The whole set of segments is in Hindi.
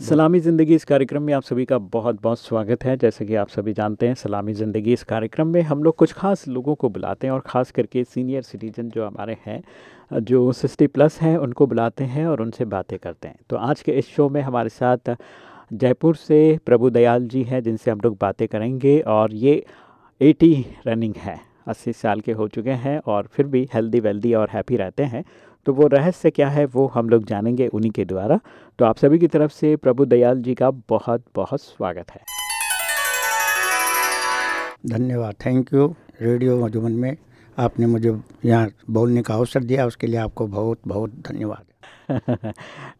सलामी ज़िंदगी इस कार्यक्रम में आप सभी का बहुत बहुत स्वागत है। जैसे कि आप सभी जानते हैं, सलामी ज़िंदगी इस कार्यक्रम में हम लोग कुछ खास लोगों को बुलाते हैं और ख़ास करके सीनियर सिटीजन जो हमारे हैं, जो सिक्सटी प्लस हैं, उनको बुलाते हैं और उनसे बातें करते हैं। तो आज के इस शो में हमारे साथ जयपुर से प्रभु दयाल जी हैं, जिनसे हम लोग बातें करेंगे और ये एटी रनिंग है, अस्सी साल के हो चुके हैं और फिर भी हेल्दी वेल्दी और हैप्पी रहते हैं। तो वो रहस्य क्या है, वो हम लोग जानेंगे उन्हीं के द्वारा। तो आप सभी की तरफ़ से प्रभु दयाल जी का बहुत बहुत स्वागत है। धन्यवाद। थैंक यू रेडियो मधुबन में आपने मुझे यहाँ बोलने का अवसर दिया, उसके लिए आपको बहुत बहुत धन्यवाद।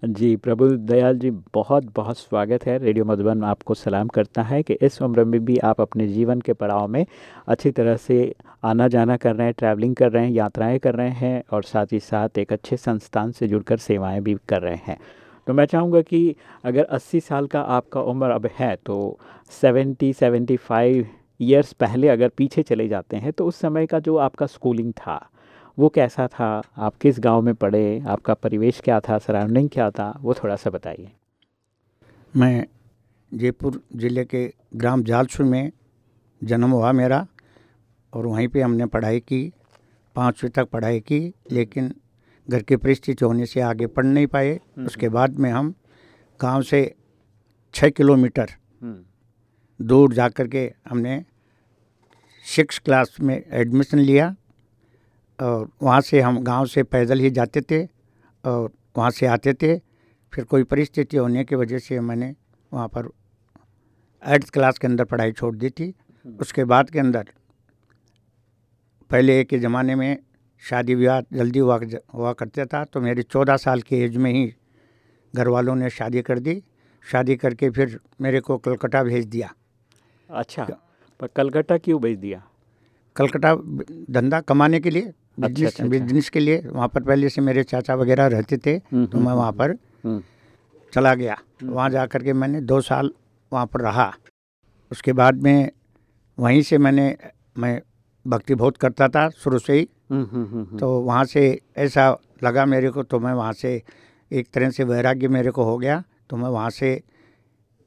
जी, प्रभु दयाल जी, बहुत बहुत स्वागत है। रेडियो मधुबन आपको सलाम करता है कि इस उम्र में भी आप अपने जीवन के पड़ाव में अच्छी तरह से आना जाना कर रहे हैं ट्रैवलिंग कर रहे हैं, यात्राएँ कर रहे हैं और साथ ही साथ एक अच्छे संस्थान से जुड़कर सेवाएँ भी कर रहे हैं। तो मैं चाहूँगा कि अगर 80 साल का आपका उम्र अब है तो 70 75 ईयर्स पहले अगर पीछे चले जाते हैं तो उस समय का जो आपका स्कूलिंग था वो कैसा था? आप किस गाँव में पढ़े? आपका परिवेश क्या था? सराउंडिंग क्या था? वो थोड़ा सा बताइए। मैं जयपुर ज़िले के ग्राम जालसुर में जन्म हुआ मेरा और वहीं पे हमने पढ़ाई की पाँचवीं तक पढ़ाई की लेकिन घर की परिस्थिति होने से आगे पढ़ नहीं पाए। उसके बाद में हम गाँव से छः किलोमीटर दूर जा कर के हमने सिक्स क्लास में एडमिशन लिया। और वहाँ से हम गाँव से पैदल ही जाते थे और वहाँ से आते थे। फिर कोई परिस्थिति होने की वजह से मैंने वहाँ पर एट्थ क्लास के अंदर पढ़ाई छोड़ दी थी। उसके बाद के अंदर पहले के ज़माने में शादी विवाह जल्दी हुआ हुआ करता था तो मेरी चौदह साल की एज में ही घर वालों ने शादी कर दी। शादी करके फिर मेरे को कलकत्ता भेज दिया। अच्छा पर कलकत्ता क्यों भेज दिया? कलकत्ता धंधा कमाने के लिए। बिज़नेस अच्छा, अच्छा। बिज़नेस के लिए वहाँ पर पहले से मेरे चाचा वगैरह रहते थे तो मैं वहाँ पर हम्म, चला गया। वहाँ जा कर के मैंने दो साल वहाँ पर रहा। उसके बाद में वहीं से मैंने मैं भक्ति बहुत करता था शुरू से ही। हम्म, हम्म, हम्म, हम्म, तो वहाँ से ऐसा लगा मेरे को तो मैं वहाँ से एक तरह से वैराग्य मेरे को हो गया। तो मैं वहाँ से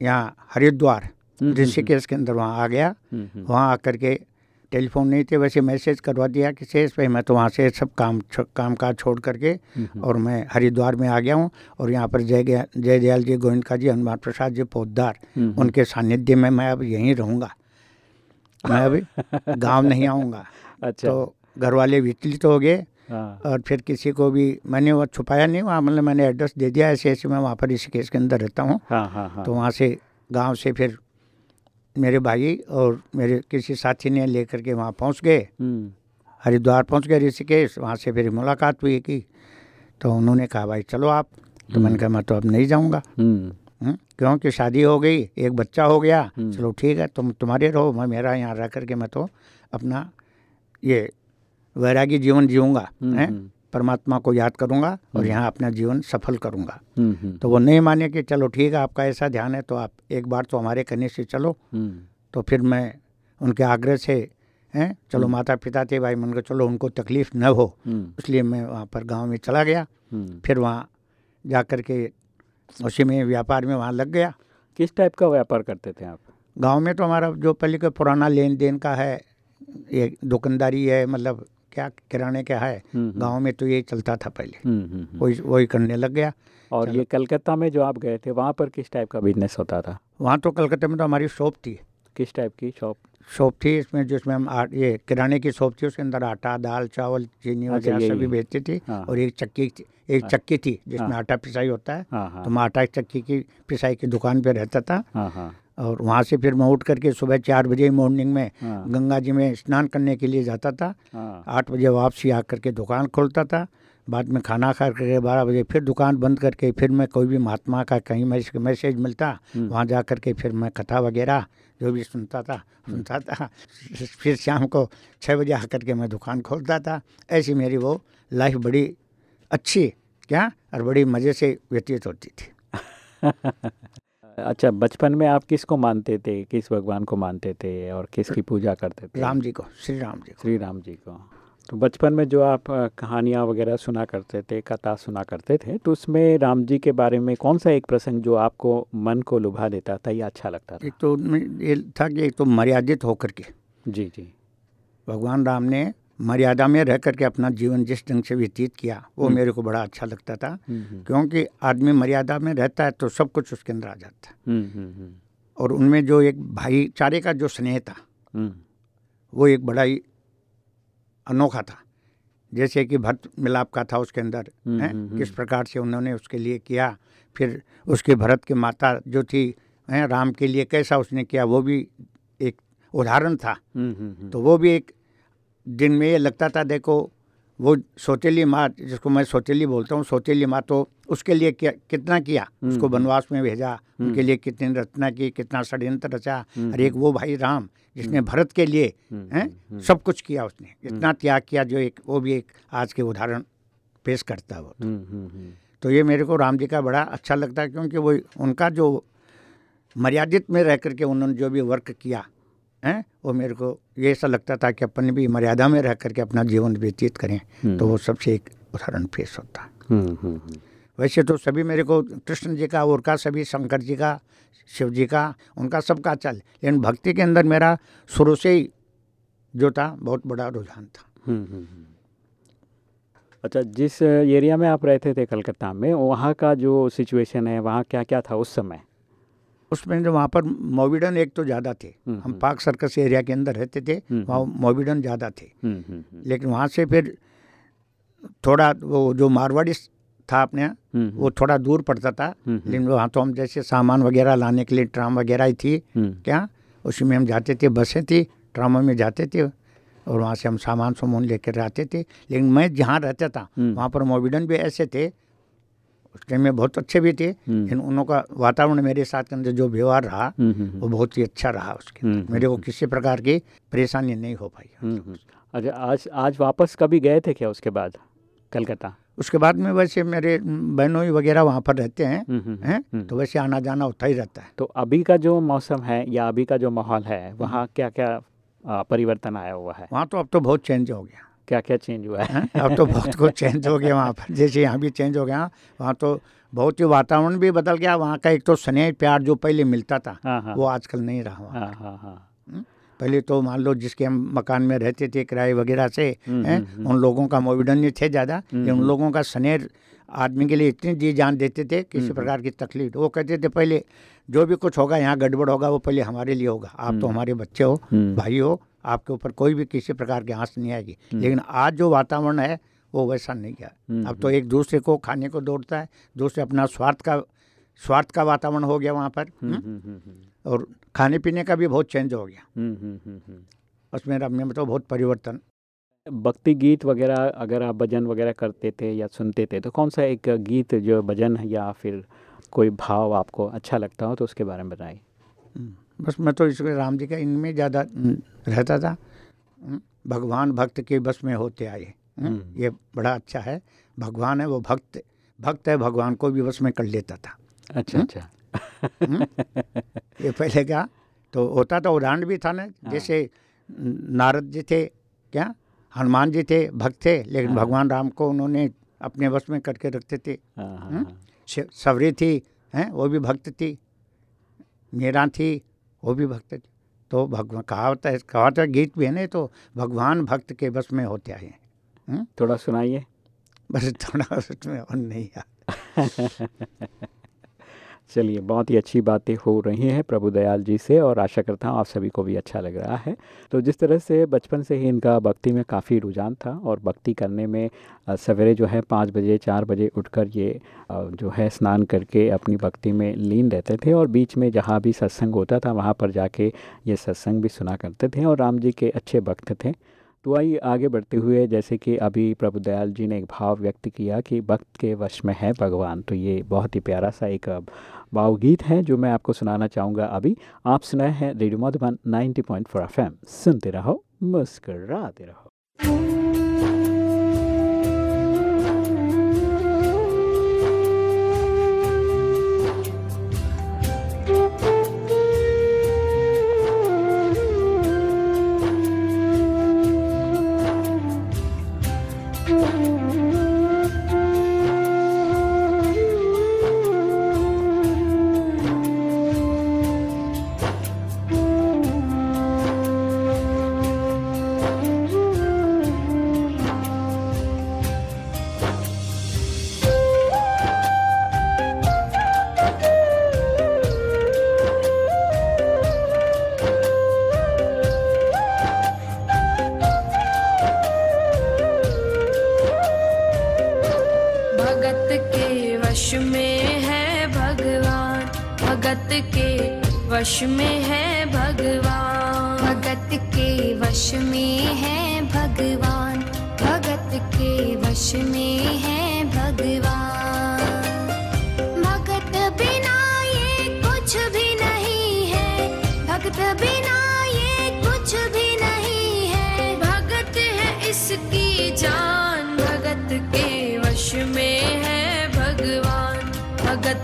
यहाँ हरिद्वार हम्म, ऋषिकेश के अंदर वहाँ आ गया। हम्म, हम्म, वहाँ आकर के टेलीफोन नहीं थे वैसे मैसेज करवा दिया कि शेष भाई मैं तो वहाँ से सब काम काम काज छोड़ करके और मैं हरिद्वार में आ गया हूँ और यहाँ पर जय जय दयाल जी गोविंद जी हनुमान प्रसाद जी पोदार उनके सानिध्य में मैं अब यहीं रहूँगा। मैं अभी गाँव नहीं आऊँगा। अच्छा। तो घर वाले विचलित हो गए हाँ, और फिर किसी को भी मैंने वो छुपाया नहीं वहाँ मतलब मैंने एड्रेस दे दिया ऐसे ऐसे मैं वहाँ पर ऋषिकेश के अंदर रहता हाँ हाँ हाँ। तो वहाँ से गाँव से फिर मेरे भाई और मेरे किसी साथी ने लेकर के वहाँ पहुँच गए। हम्म, हरिद्वार पहुँच गए ऋषिकेश। वहाँ से फिर मुलाकात हुई की तो उन्होंने कहा भाई चलो आप। तो मैंने कहा मैं तो अब नहीं जाऊँगा। हम्म, हम्म, क्योंकि शादी हो गई एक बच्चा हो गया। हम्म। चलो ठीक है तुम तुम्हारे रहो मैं मेरा यहाँ रह करके मैं तो अपना ये वैरागी जीवन जीऊँगा। हम्म, हैं? हम्म, परमात्मा को याद करूँगा और यहाँ अपना जीवन सफल करूँगा। हम्म, हम्म, तो वो नहीं माने कि चलो ठीक है आपका ऐसा ध्यान है तो आप एक बार तो हमारे कहने से चलो। हम्म, तो फिर मैं उनके आग्रह से हैं चलो माता पिता थे भाई मन को चलो उनको तकलीफ़ न हो। हम्म, इसलिए मैं वहाँ पर गाँव में चला गया। हम्म। फिर वहाँ जा कर के उसी में व्यापार में वहाँ लग गया। किस टाइप का व्यापार करते थे आप? गाँव में तो हमारा जो पहले का पुराना लेन देन का है ये दुकानदारी है मतलब क्या किराने का है? हम्म, हम्म, गाँव में तो ये चलता था पहले। हम्म। वही वही करने लग गया। और ये कलकत्ता में जो आप गए थे वहाँ पर किस टाइप का बिज़नेस होता था? वहाँ तो कलकत्ता में तो हमारी शॉप थी। किस टाइप की शॉप शॉप थी इसमें जिसमें हम आ, ये किराने की शॉप थी उसके अंदर आटा दाल चावल चीनी अच्छा, वगैरह। सभी बेचती थी हाँ। और एक चक्की थी- एक चक्की थी जिसमें आटा पिसाई होता है। हाँ हाँ। तो मैं आटा चक्की की पिसाई की दुकान पे रहता था। हाँ हाँ। और वहाँ से फिर मैं उठ करके सुबह चार बजे मॉर्निंग में हाँ। गंगा जी में स्नान करने के लिए जाता था। हाँ। आठ बजे वापसी आ करके दुकान खोलता था। बाद में खाना खा करके बारह बजे फिर दुकान बंद करके फिर मैं कोई भी महात्मा का कहीं मैसेज मिलता वहाँ जा कर के फिर मैं कथा वगैरह जो भी सुनता था सुनता था। फिर शाम को छः बजे आकर के मैं दुकान खोलता था। ऐसी मेरी वो लाइफ बड़ी अच्छी क्या? और बड़ी मज़े से व्यतीत होती थी। अच्छा बचपन में आप किसको मानते थे? किस भगवान को मानते थे और किसकी पूजा करते थे? राम जी को श्री राम जी को। श्री राम जी को। तो बचपन में जो आप कहानियाँ वगैरह सुना करते थे कथा सुना करते थे तो उसमें राम जी के बारे में कौन सा एक प्रसंग जो आपको मन को लुभा देता था या अच्छा लगता था? एक तो ये था कि एक तो मर्यादित होकर के। जी जी। भगवान राम ने मर्यादा में रह करके अपना जीवन जिस ढंग से व्यतीत किया वो मेरे को बड़ा अच्छा लगता था। हम्म, क्योंकि आदमी मर्यादा में रहता है तो सब कुछ उसके अंदर आ जाता है। हम्म, हम्म, हम्म, और उनमें जो एक भाईचारे का जो स्नेह था हम्म, वो एक बड़ा ही अनोखा था। जैसे कि भरत मिलाप का था उसके अंदर है? हम्म, किस प्रकार से उन्होंने उसके लिए किया फिर उसके भरत की माता जो थी हैं, राम के लिए कैसा उसने किया वो भी एक उदाहरण था। हम्म, हम्म, हम्म, तो वो भी एक दिन में ये लगता था देखो वो सौतेली माँ जिसको मैं सौतेली बोलता हूँ सौतेली माँ तो उसके लिए क्या कितना किया? उसको वनवास में भेजा उनके लिए कितनी रचना की कितना षड्यंत्र रचा। और एक वो भाई राम जिसने भरत के लिए हैं सब कुछ किया उसने। इतना त्याग किया जो एक वो भी एक आज के उदाहरण पेश करता है वो हम्म, हम्म, हम्म, तो ये मेरे को राम जी का बड़ा अच्छा लगता है क्योंकि वो उनका जो मर्यादित में रह करके उन्होंने जो भी वर्क किया है? वो मेरे को ये ऐसा लगता था कि अपन भी मर्यादा में रह करके अपना जीवन व्यतीत करें तो वो सबसे एक उदाहरण पेश होता। है हम्म, हम्म, हम्म, वैसे तो सभी मेरे को कृष्ण जी का और का सभी शंकर जी का शिव जी का उनका सबका चल। लेकिन भक्ति के अंदर मेरा शुरू से ही जो था बहुत बड़ा रुझान था। हम्म, हम्म, हम्म। अच्छा जिस एरिया में आप रहते थे कलकत्ता में वहाँ का जो सिचुएशन है वहाँ क्या क्या था उस समय? उसमें जो वहाँ पर मोबिडन एक तो ज़्यादा थे। हम पार्क सर्कस एरिया के अंदर रहते थे वहाँ मोबिडन ज़्यादा थे। हम्म, हम्म, हम्म, लेकिन वहाँ से फिर थोड़ा वो जो मारवाड़ी था अपने हम्म, वो थोड़ा दूर पड़ता था। लेकिन वहाँ तो हम जैसे सामान वगैरह लाने के लिए ट्राम वगैरह ही थी हम्म, क्या उसी में हम जाते थे बसें थी ट्रामों में जाते थे और वहाँ से हम सामान सामान लेकर आते थे। लेकिन मैं जहाँ रहता था वहाँ पर मोबिडन भी ऐसे थे उस टाइम में बहुत अच्छे भी थे लेकिन उनका वातावरण मेरे साथ के अंदर जो व्यवहार रहा हम्म, हम्म, वो बहुत ही अच्छा रहा उसके मेरे को किसी प्रकार की परेशानी नहीं हो पाई। हम्म, हम्म। अच्छा आज आज वापस कभी गए थे क्या उसके बाद कलकत्ता? उसके बाद में वैसे मेरे बहनों वगैरह वहाँ पर रहते हैं हम्म, हम्म, हैं? तो वैसे आना जाना होता ही रहता है। तो अभी का जो मौसम है या अभी का जो माहौल है वहाँ क्या क्या परिवर्तन आया हुआ है? वहाँ तो अब तो बहुत चेंज हो गया। क्या क्या चेंज हुआ है? अब तो बहुत कुछ चेंज हो गया वहाँ पर। जैसे यहाँ भी चेंज हो गया वहाँ तो बहुत ही वातावरण भी बदल गया। वहाँ का एक तो स्नेह प्यार जो पहले मिलता था हाँ हाँ। वो आजकल नहीं रहा वहाँ। हाँ हाँ हाँ। हम्म? पहले तो मान लो जिसके हम मकान में रहते थे किराए वगैरह से हैं उन लोगों का मोविडन थे ज़्यादा। उन लोगों का स्नेह आदमी के लिए इतनी जी जान देते थे किसी प्रकार की तकलीफ़। वो कहते थे पहले जो भी कुछ होगा यहाँ गड़बड़ होगा वो पहले हमारे लिए होगा। आप तो हमारे बच्चे हो भाई हो आपके ऊपर कोई भी किसी प्रकार की आँच नहीं आएगी। लेकिन आज जो वातावरण है वो वैसा नहीं है अब तो एक दूसरे को खाने को दौड़ता है दूसरे अपना स्वार्थ का स्वार्थ का वातावरण हो गया वहाँ पर हम्म? हम्म, हम्म, हम्म, और खाने पीने का भी बहुत चेंज हो गया। हम्म, हम्म, हम्म, हम्म। उसमें अब में तो बहुत परिवर्तन। भक्ति गीत वगैरह अगर आप भजन वगैरह करते थे या सुनते थे तो कौन सा एक गीत जो भजन या फिर कोई भाव आपको अच्छा लगता हो तो उसके बारे में बताइए। हम्म। बस मैं तो इसमें राम जी का इनमें ज़्यादा हम्म, रहता था। हम्म, भगवान भक्त के बस में होते आए। हम्म, ये बड़ा अच्छा है। भगवान है वो भक्त भक्त है भगवान को भी बस में कर लेता था। अच्छा अच्छा। ये पहले क्या तो होता तो उदाहरण भी था ना जैसे नारद जी थे क्या हनुमान जी थे भक्त थे लेकिन भगवान राम को उन्होंने अपने बस में करके रखते थे। हाँ हाँ हम्म? हाँ। सबरी थी हैं वो भी भक्त थी मीरा थी वो भी भक्त थे। तो भगवान कहावत है कहावत है गीत भी है ना तो भगवान भक्त के बस में होते आए हैं। हम्म? थोड़ा सुनाइए। बस थोड़ा उसमें और नहीं याद। चलिए, बहुत ही अच्छी बातें हो रही हैं प्रभु दयाल जी से और आशा करता हूँ आप सभी को भी अच्छा लग रहा है। तो जिस तरह से बचपन से ही इनका भक्ति में काफ़ी रुझान था और भक्ति करने में सवेरे जो है पाँच बजे, चार बजे उठकर ये जो है स्नान करके अपनी भक्ति में लीन रहते थे और बीच में जहाँ भी सत्संग होता था वहाँ पर जाके ये सत्संग भी सुना करते थे और राम जी के अच्छे भक्त थे। तो आइए आगे बढ़ते हुए, जैसे कि अभी प्रभु दयाल जी ने एक भाव व्यक्त किया कि भक्त के वश में है भगवान। तो ये बहुत ही प्यारा सा एक भावगीत है जो मैं आपको सुनाना चाहूँगा अभी। आप सुनाए हैं रेडियो मधुबन 90.4 पॉइंट सुनते रहो, मुस्कराते रहो।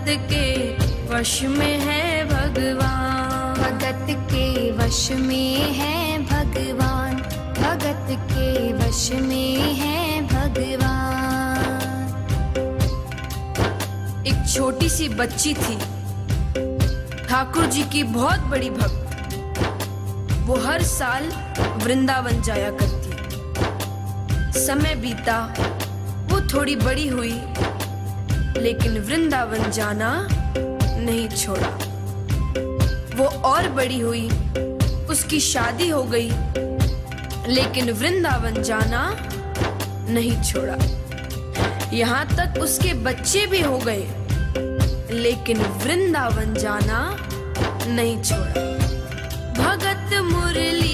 भगत के वश में है भगवान। भगत के वश में है भगवान। भगत के वश में है भगवान। एक छोटी सी बच्ची थी। ठाकुर जी की बहुत बड़ी भक्त। वो हर साल वृंदावन जाया करती। समय बीता वो थोड़ी बड़ी हुई। लेकिन वृंदावन जाना नहीं छोड़ा। वो और बड़ी हुई, उसकी शादी हो गई, लेकिन वृंदावन जाना नहीं छोड़ा। यहाँ तक उसके बच्चे भी हो गए, लेकिन वृंदावन जाना नहीं छोड़ा। भगत मुरली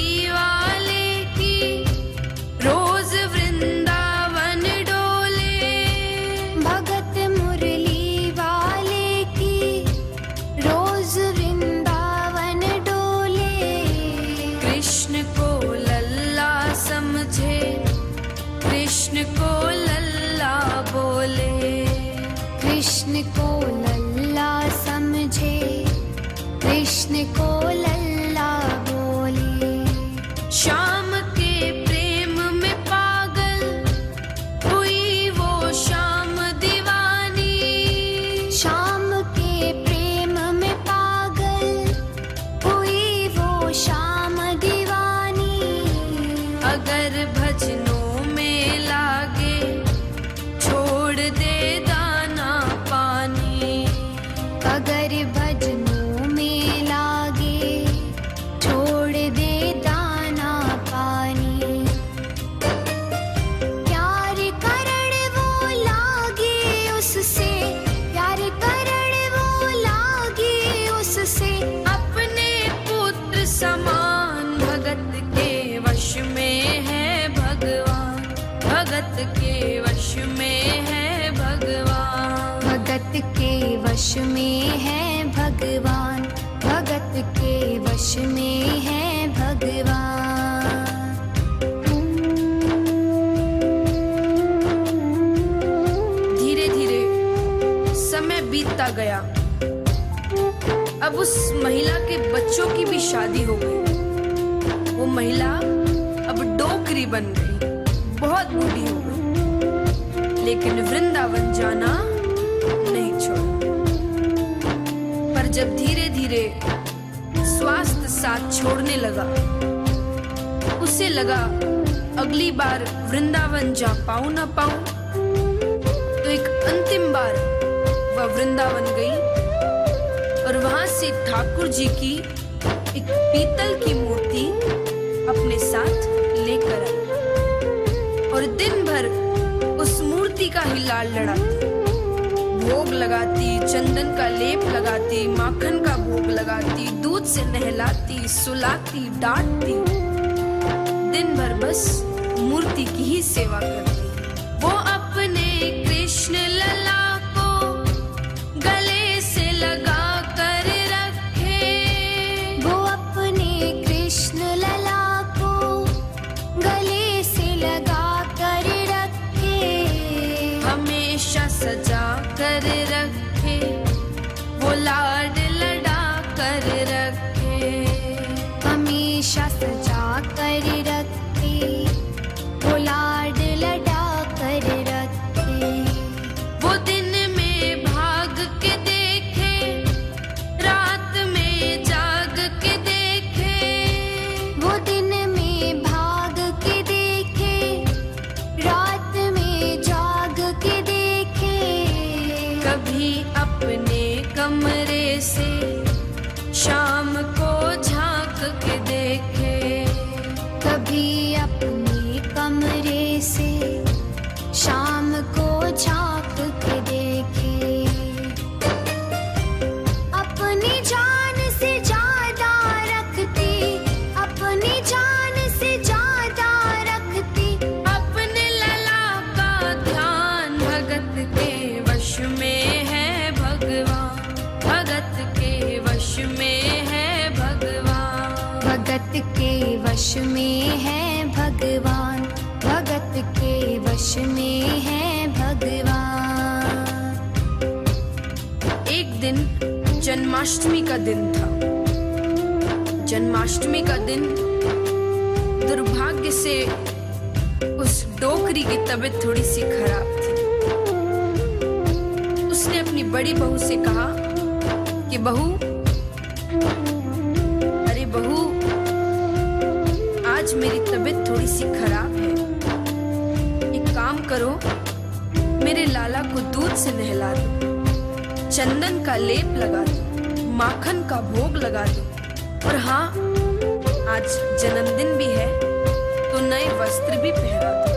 अगर उस महिला के बच्चों की भी शादी हो गई। वो महिला अब डोकरी बन गई बहुत बूढ़ी हो गई। लेकिन वृंदावन जाना नहीं छोड़ा। पर जब धीरे धीरे स्वास्थ्य साथ छोड़ने लगा, उसे लगा, अगली बार वृंदावन जा पाऊँ ना पाऊँ तो एक अंतिम बार वह वृंदावन गई। से ठाकुर जी की एक पीतल की मूर्ति अपने साथ लेकर आई। और दिन भर उस मूर्ति का ही लाल लड़ाती, भोग लगाती, चंदन का लेप लगाती, माखन का भोग लगाती, दूध से नहलाती, सुलाती, डांटती। दिन भर बस मूर्ति की ही सेवा करती। जन्माष्टमी का दिन था। जन्माष्टमी का दिन दुर्भाग्य से उस डोकरी की तबीयत थोड़ी सी खराब थी। उसने अपनी बड़ी बहू से कहा कि, बहू, अरे बहू, आज मेरी तबीयत थोड़ी सी खराब है। एक काम करो, मेरे लाला को दूध से नहला दो, चंदन का लेप लगा दो। माखन का भोग लगा दो। और हाँ आज जन्मदिन भी है तो नए वस्त्र भी पहना दो।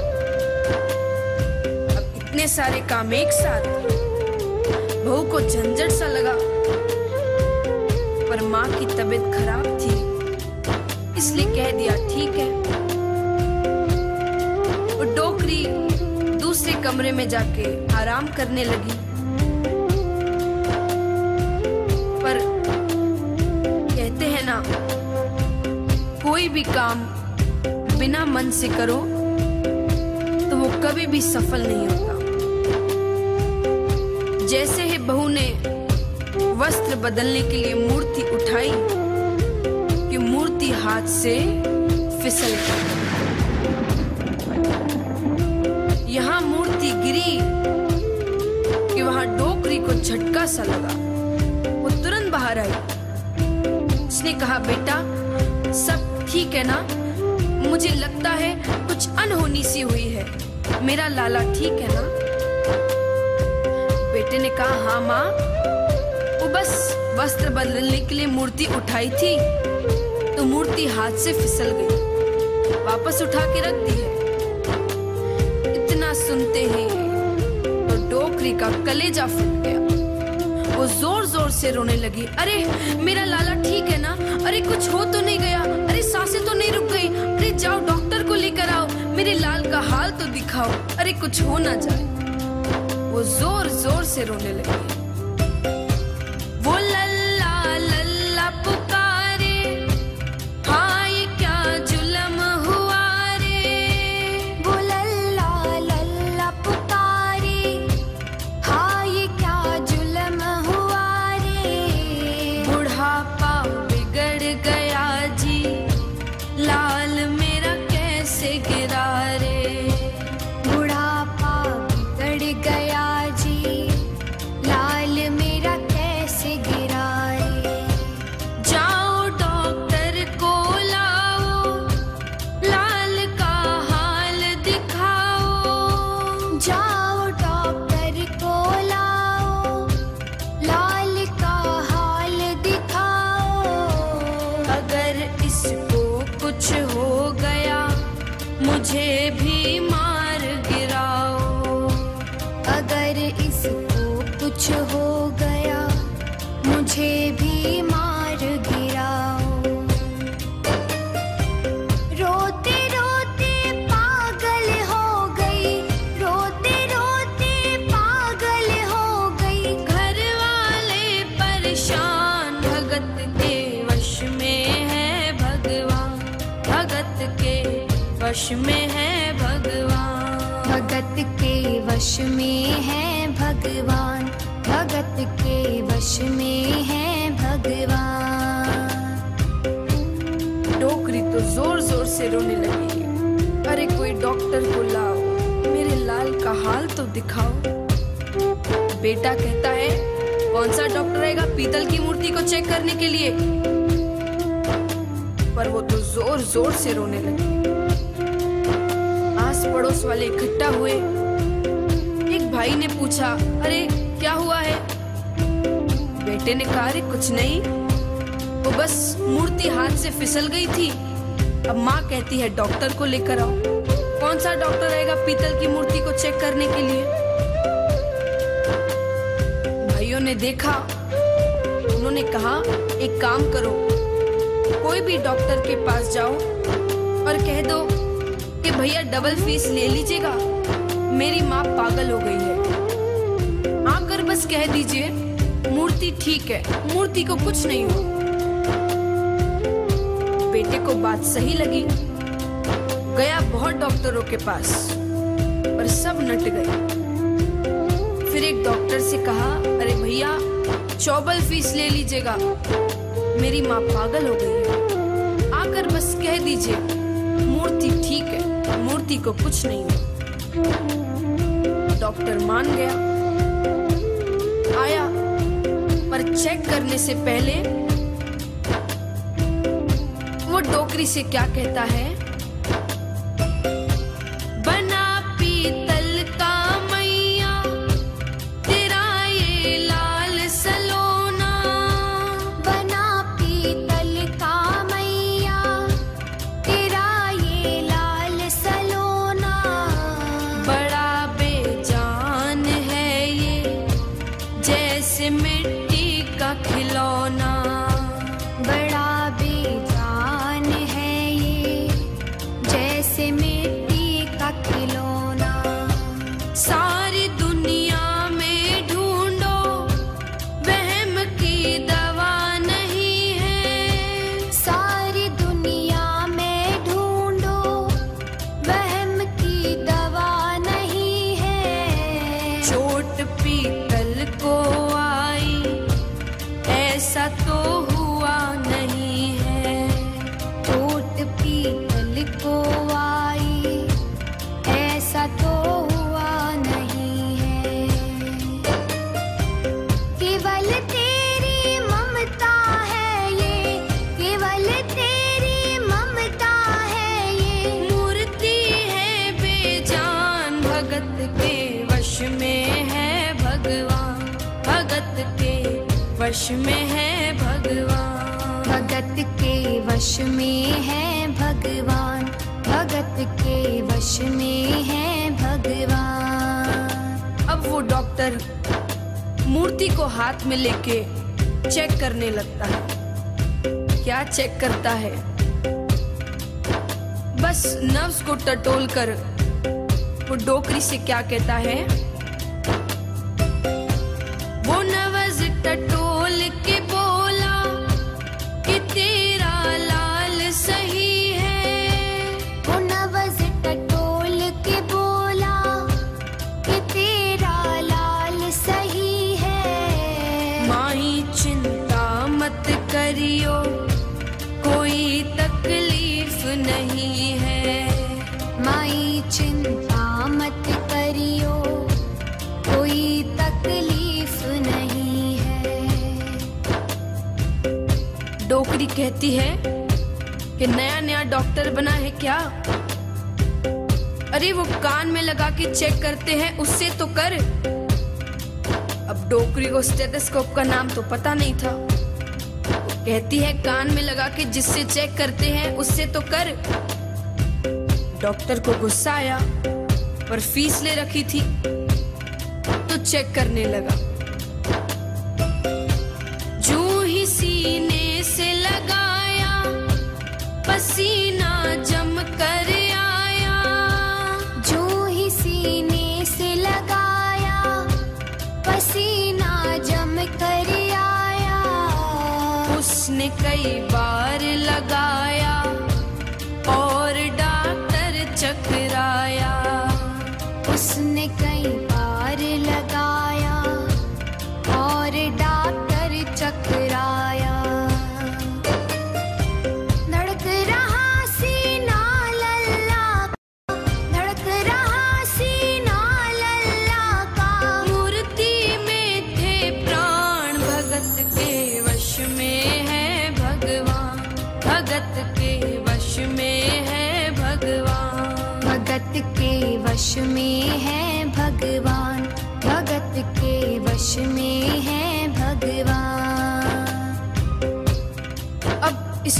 अब इतने सारे काम एक साथ। बहू को झंझट सा लगा। पर माँ की तबीयत खराब थी, इसलिए कह दिया, ठीक है। वो डोकरी दूसरे कमरे में जाके आराम करने लगी। भी काम बिना मन से करो तो वो कभी भी सफल नहीं होता जैसे ही बहू ने वस्त्र बदलने के लिए मूर्ति उठाई, कि मूर्ति हाथ से फिसल गई। यहाँ मूर्ति गिरी कि वहाँ डोकरी को झटका सा लगा। वो तुरंत बाहर आई। उसने कहा, बेटा ठीक है ना? मुझे लगता है कुछ अनहोनी सी हुई है। मेरा लाला ठीक है ना? बेटे ने कहा हाँ माँ। वो बस वस्त्र बदलने के लिए मूर्ति उठाई थी तो मूर्ति हाथ से फिसल गई। वापस उठा के रख दी है। इतना सुनते ही तो डोकरी का कलेजा फूट गया। वो ज़ोर ज़ोर से रोने लगी, अरे, मेरा लाला ठीक है ना? अरे, कुछ हो तो नहीं गया। साँसें तो नहीं रुक गई। अरे जाओ, डॉक्टर को लेकर आओ। मेरे लाल का हाल तो दिखाओ। अरे कुछ हो ना जाए। वो ज़ोर ज़ोर से रोने लगी। से रोने लगी। अरे कोई डॉक्टर को लाओ, मेरे लाल का हाल तो दिखाओ। बेटा कहता है, कौन सा डॉक्टर आएगा पीतल की मूर्ति को चेक करने के लिए? पर वो तो ज़ोर ज़ोर से रोने लगी। आस पड़ोस वाले इकट्ठा हुए। एक भाई ने पूछा, अरे, क्या हुआ है? बेटे ने कहा कुछ नहीं। वो बस मूर्ति हाथ से फिसल गई थी। अब माँ कहती है, डॉक्टर को लेकर आओ। कौन सा डॉक्टर आएगा पीतल की मूर्ति को चेक करने के लिए? भाइयों ने देखा। उन्होंने कहा, एक काम करो, कोई भी डॉक्टर के पास जाओ और कह दो कि भैया डबल फ़ीस ले लीजिएगा। मेरी माँ पागल हो गई है। आकर बस कह दीजिए, मूर्ति ठीक है, मूर्ति को कुछ नहीं हो बेटे को बात सही लगी। गया बहुत डॉक्टरों के पास, पर सब नट गए। फिर एक डॉक्टर से कहा, अरे भैया, चौबल फ़ीस ले लीजिएगा। मेरी माँ पागल हो गई है। आकर बस कह दीजिए, मूर्ति ठीक है, मूर्ति को कुछ नहीं डॉक्टर मान गया। आया, पर चेक करने से पहले वो से क्या कहता है? वश में है भगवान। भगत के वश में है भगवान। भगत के वश में है भगवान। अब वो डॉक्टर मूर्ति को हाथ में लेके चेक करने लगता है। क्या चेक करता है? बस नर्व्स को टटोल कर वो डोकरी से क्या कहता है? डोकरी है कि नया नया डॉक्टर बना है क्या? अरे वो कान में लगा के चेक करते हैं, उससे तो कर। अब डोकरी को स्टेथोस्कोप का नाम तो पता नहीं था। कहती है कान में लगा के जिससे चेक करते हैं, उससे तो कर। डॉक्टर को गुस्सा आया, पर फ़ीस ले रखी थी तो चेक करने लगा। पसीना जम कर आया। जो ही सीने से लगाया, पसीना जम कर आया। उसने कई बार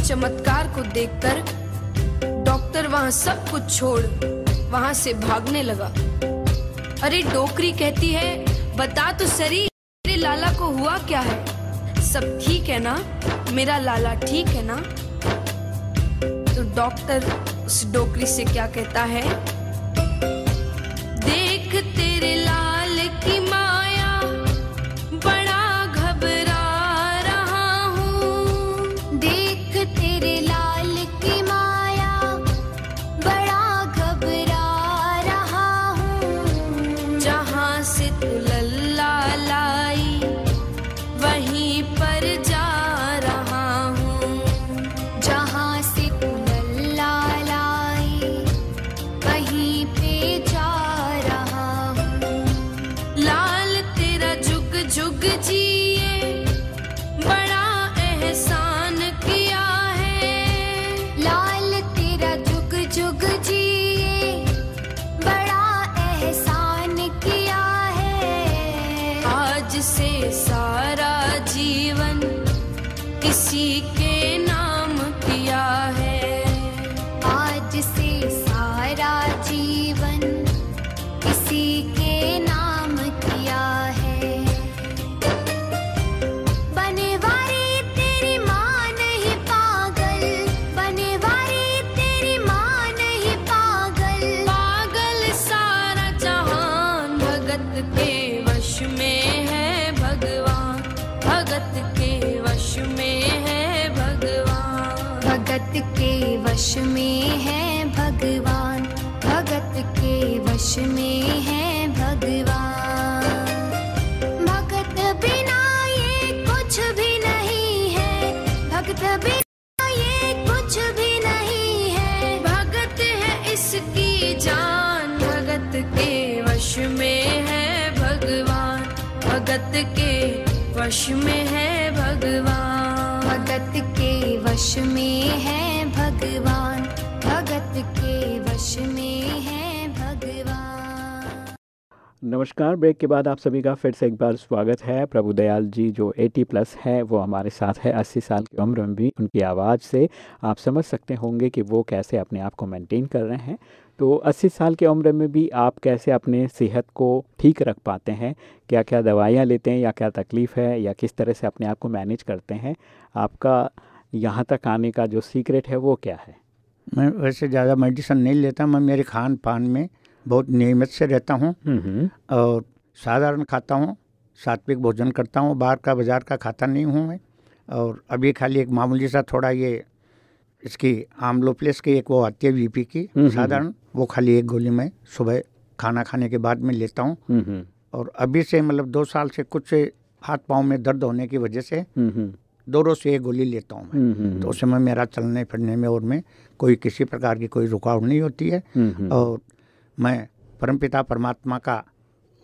चमत्कार को देखकर डॉक्टर वहाँ सब कुछ छोड़ वहाँ से भागने लगा। अरे डोकरी कहती है, बता तो सरी, मेरे लाला को हुआ क्या है? सब ठीक है ना? मेरा लाला ठीक है ना? तो डॉक्टर उस डोकरी से क्या कहता है? वश में है भगवान। भगत के वश में है भगवान। नमस्कार, ब्रेक के बाद आप सभी का फिर से एक बार स्वागत है। प्रभु दयाल जी जो 80 प्लस है, वो हमारे साथ है। 80 साल की उम्र में भी उनकी आवाज़ से आप समझ सकते होंगे कि वो कैसे अपने आप को मेंटेन कर रहे हैं। तो 80 साल की उम्र में भी आप कैसे अपने सेहत को ठीक रख पाते हैं? क्या क्या दवाइयाँ लेते हैं या क्या तकलीफ़ है? या किस तरह से अपने आप को मैनेज करते हैं? आपका यहाँ तक आने का जो सीक्रेट है वो क्या है? मैं वैसे ज़्यादा मेडिसिन नहीं लेता मैं मेरे खान पान में बहुत नियमित से रहता हूँ। हम्म और साधारण खाता हूँ सात्विक भोजन करता हूँ बाहर का बाज़ार का खाता नहीं हूँ मैं। और अभी खाली एक मामूली सा थोड़ा ये इसकी आमलोप्लेस की एक वो आती है वीपी की हम्म, साधारण वो खाली एक गोली मैं सुबह खाना खाने के बाद में लेता हूँ। हम्म और अभी से मतलब दो साल से कुछ हाथ पाँव में दर्द होने की वजह से हम्म दो रोज से एक गोली लेता हूँ मैं। हम्म तो उस समय मेरा चलने फिरने में और में कोई किसी प्रकार की कोई रुकावट नहीं होती है। हम्म और मैं परमपिता परमात्मा का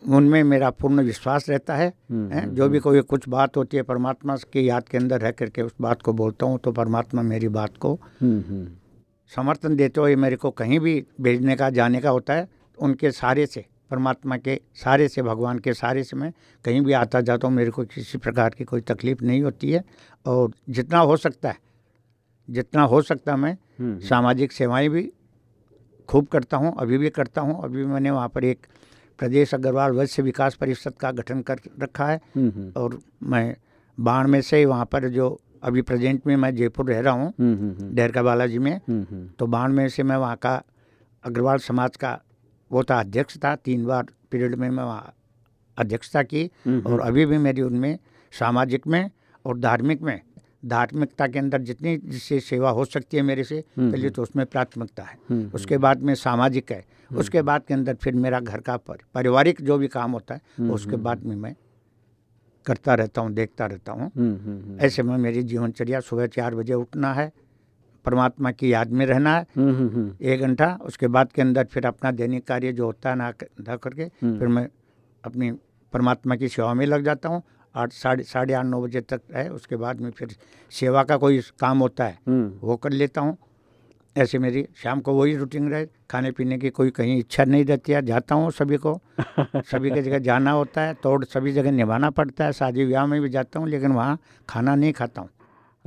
उनमें मेरा पूर्ण विश्वास रहता है हम्म, हैं, जो भी कोई कुछ बात होती है परमात्मा की याद के अंदर रह करके उस बात को बोलता हूँ तो परमात्मा मेरी बात को हम्म समर्थन देते हुए मेरे को कहीं भी भेजने का जाने का होता है उनके सारे से। परमात्मा के सारे से भगवान के सारे से मैं कहीं भी आता जाता हूँ मेरे को किसी प्रकार की कोई तकलीफ़ नहीं होती है। और जितना हो सकता है जितना हो सकता मैं हम्म सामाजिक सेवाएँ भी खूब करता हूँ अभी भी करता हूँ। अभी मैंने वहाँ पर एक प्रदेश अग्रवाल वैश्य विकास परिषद का गठन कर रखा है। हम्म और मैं बाण में से वहाँ पर जो अभी प्रेजेंट में मैं जयपुर रह रहा हूँ हम्म हम्म डेरका बालाजी में हम्म। तो बाण में से मैं वहाँ का अग्रवाल समाज का वो था अध्यक्ष था तीन बार पीरियड में मैं अध्यक्षता की हम्म, और अभी भी मेरी उनमें सामाजिक में और धार्मिक में। धार्मिकता के अंदर जितनी जिससे सेवा हो सकती है मेरे से पहले तो उसमें प्राथमिकता है। हम्म, उसके बाद में सामाजिक है। उसके बाद के अंदर फिर मेरा घर का पर, पारिवारिक जो भी काम होता है उसके बाद में मैं करता रहता हूँ देखता रहता हूँ। हम्म हम्म। ऐसे में मेरी जीवनचर्या सुबह चार बजे उठना है परमात्मा की याद में रहना है। हम्म हम्म हम्म। एक घंटा उसके बाद के अंदर फिर अपना दैनिक कार्य जो होता है ना ना करके फिर मैं अपनी परमात्मा की सेवा में लग जाता हूँ। आठ साढ़े साढ़े आठ नौ बजे तक है उसके बाद में फिर सेवा का कोई काम होता है वो कर लेता हूँ। ऐसे मेरी शाम को वही रूटीन रहे खाने पीने की कोई कहीं इच्छा नहीं रहती है जाता हूँ सभी को। सभी की जगह जाना होता है तोड़ सभी जगह निभाना पड़ता है शादी ब्याह में भी जाता हूँ लेकिन वहाँ खाना नहीं खाता हूँ।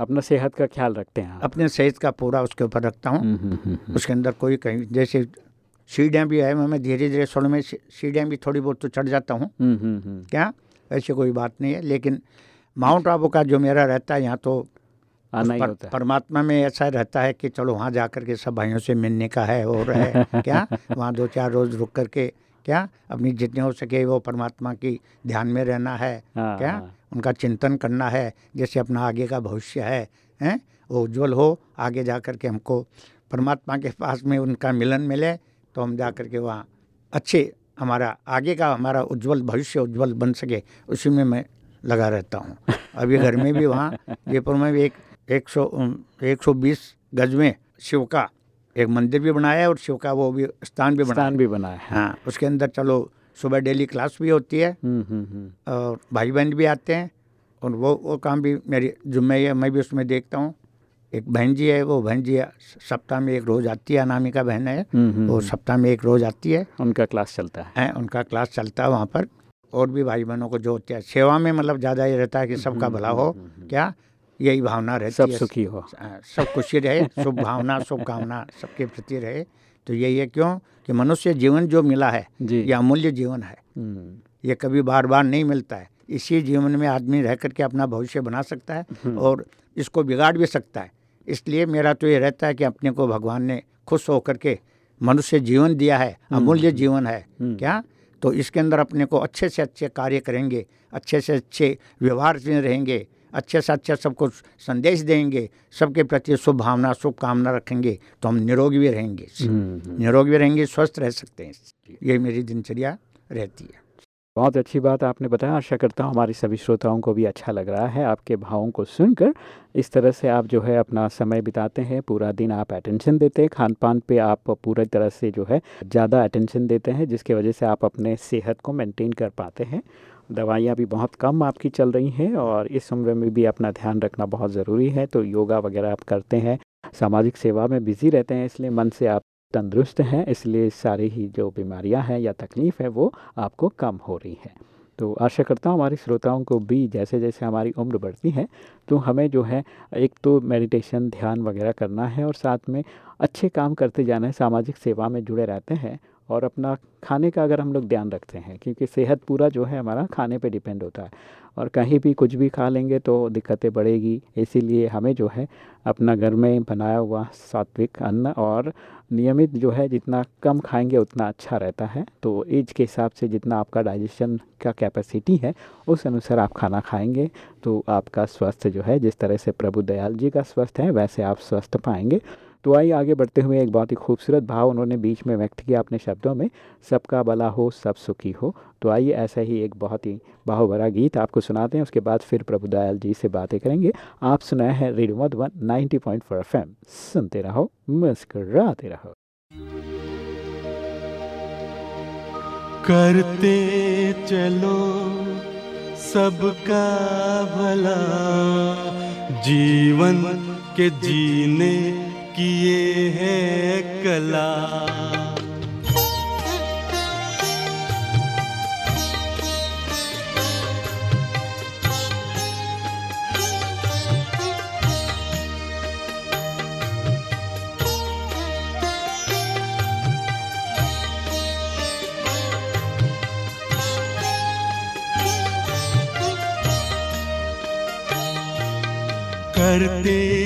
अपना सेहत का ख्याल रखते हैं अपने सेहत का पूरा उसके ऊपर रखता हूँ। हम्म, हम्म, हम्म, उसके अंदर कोई कहीं जैसे सीढ़ियाँ भी है मैं धीरे धीरे शुरू में सीढ़ियाँ भी थोड़ी बहुत तो चढ़ जाता हूँ। क्या? ऐसी कोई बात नहीं है लेकिन माउंट आबू का जो मेरा रहता है यहाँ तो आना ही पर- होता है। परमात्मा में ऐसा रहता है कि चलो वहाँ जा कर के सब भाइयों से मिलने का है और है। क्या? वहाँ दो चार रोज रुक करके क्या? अपनी जितने हो सके वो परमात्मा की ध्यान में रहना है। हाँ, क्या? हाँ। उनका चिंतन करना है जैसे अपना आगे का भविष्य है हैं? वो उज्जवल हो आगे जा कर के हमको परमात्मा के पास में उनका मिलन मिले तो हम जा कर के वहाँ अच्छे हमारा आगे का हमारा उज्जवल भविष्य उज्जवल बन सके उसी में मैं लगा रहता हूँ। अभी घर में भी वहाँ जयपुर में भी एक एक सौ एक सौ बीस गज में शिव का एक मंदिर भी बनाया है और शिव का वो भी स्थान भी बनाया स्थान है। भी बना है। हाँ उसके अंदर चलो सुबह डेली क्लास भी होती है। हम्म, हम्म, हम्म, और भाई बहन भी आते हैं और वो वो काम भी मेरी जुम्मे है मैं भी उसमें देखता हूँ। एक बहन जी है वो बहन जी सप्ताह में एक रोज़ आती है अनामिका बहन है। वो सप्ताह में एक रोज़ आती है। उनका क्लास चलता है। हैं उनका क्लास चलता है वहाँ पर। और भी भाई बहनों को जो होता है सेवा में मतलब ज़्यादा ये रहता है कि सबका भला हो। क्या? यही भावना रहती सब सुखी हो। सब खुशी रहे शुभ भावना शुभ कामना सबके प्रति रहे। तो यही है क्यों? कि मनुष्य जीवन जो मिला है जी। ये अमूल्य जीवन है। हम्म, ये कभी बार बार नहीं मिलता है। इसी जीवन में आदमी रह करके अपना भविष्य बना सकता है और इसको बिगाड़ भी सकता है। इसलिए मेरा तो ये रहता है कि अपने को भगवान ने खुश होकर के मनुष्य जीवन दिया है अमूल्य जीवन है। क्या? तो इसके अंदर अपने को अच्छे से अच्छे कार्य करेंगे अच्छे से अच्छे व्यवहार में रहेंगे। अच्छे से अच्छा सबको संदेश देंगे सबके प्रति शुभ भावना शुभ कामना रखेंगे तो हम निरोगी भी रहेंगे हम्म, निरोगी भी रहेंगे स्वस्थ रह सकते हैं ये मेरी दिनचर्या रहती है। बहुत अच्छी बात आपने बताया। आशा करता हूँ हमारे सभी श्रोताओं को भी अच्छा लग रहा है आपके भावों को सुनकर। इस तरह से आप जो है अपना समय बिताते हैं पूरा दिन आप अटेंशन देते हैं खान पान पे आप पूरी तरह से जो है ज़्यादा अटेंशन देते हैं जिसकी वजह से आप अपने सेहत को मेंटेन कर पाते हैं। दवाइयाँ भी बहुत कम आपकी चल रही हैं और इस उम्र में भी अपना ध्यान रखना बहुत ज़रूरी है। तो योगा वगैरह आप करते हैं, सामाजिक सेवा में बिज़ी रहते हैं, इसलिए मन से आप तंदुरुस्त हैं, इसलिए सारी ही जो बीमारियाँ हैं या तकलीफ़ है वो आपको कम हो रही है। तो आशा करता हूँ हमारे श्रोताओं को भी जैसे जैसे हमारी उम्र बढ़ती है तो हमें जो है एक तो मेडिटेशन, ध्यान वगैरह करना है और साथ में अच्छे काम करते जाना है, सामाजिक सेवा में जुड़े रहते हैं और अपना खाने का अगर हम लोग ध्यान रखते हैं, क्योंकि सेहत पूरा जो है हमारा खाने पे डिपेंड होता है। और कहीं भी कुछ भी खा लेंगे तो दिक्कतें बढ़ेगी, इसीलिए हमें जो है अपना घर में बनाया हुआ सात्विक अन्न और नियमित जो है जितना कम खाएँगे उतना अच्छा रहता है। तो एज के हिसाब से जितना आपका डाइजेशन का कैपेसिटी है, उस अनुसार आप खाना खाएँगे। तो आपका स्वास्थ्य जो है जिस तरह से प्रभु दयाल जी का स्वस्थ है, वैसे आप स्वस्थ पाएँगे। तो आइए आगे बढ़ते हुए एक बहुत ही खूबसूरत भाव उन्होंने बीच में व्यक्त किया अपने शब्दों में, सबका भला हो, सब सुखी हो। तो आइए ऐसा ही एक बहुत ही बाहु भरा गीत आपको सुनाते हैं, उसके बाद फिर प्रभु दयाल जी से बातें करेंगे। आप सुनाए हैं radio Madhuban 90.4 point four F सुनते रहो, मुस्कुराते रहो। करते चलो, सबका भला। जीवन के जीने की ये है कला। करते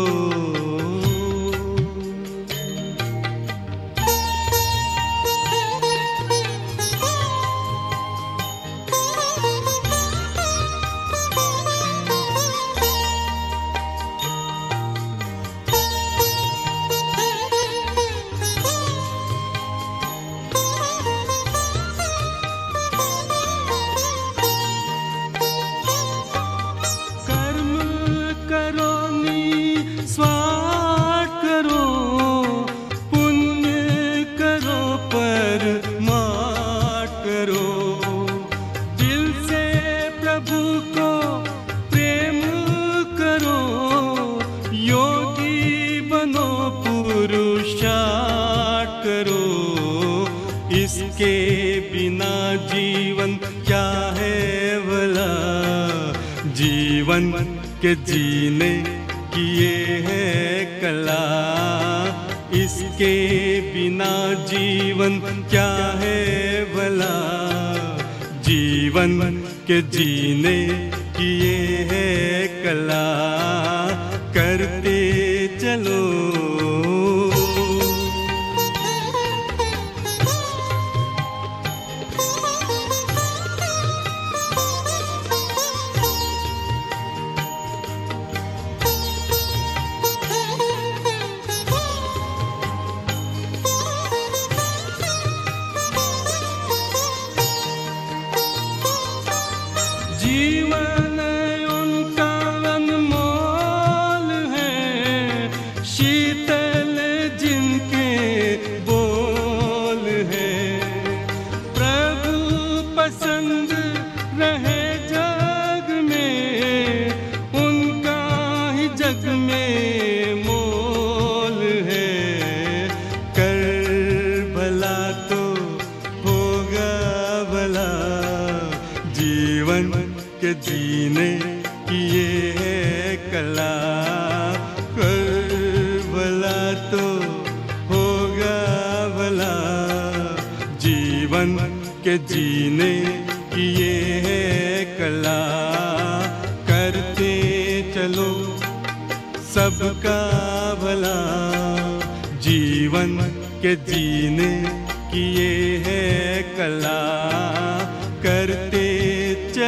जीवन जीवन के जीने की ये कला। कर भला तो होगा भला जीवन के जीने की ये कला। करते चलो सबका भला। जीवन के जीने की ये है कला। करते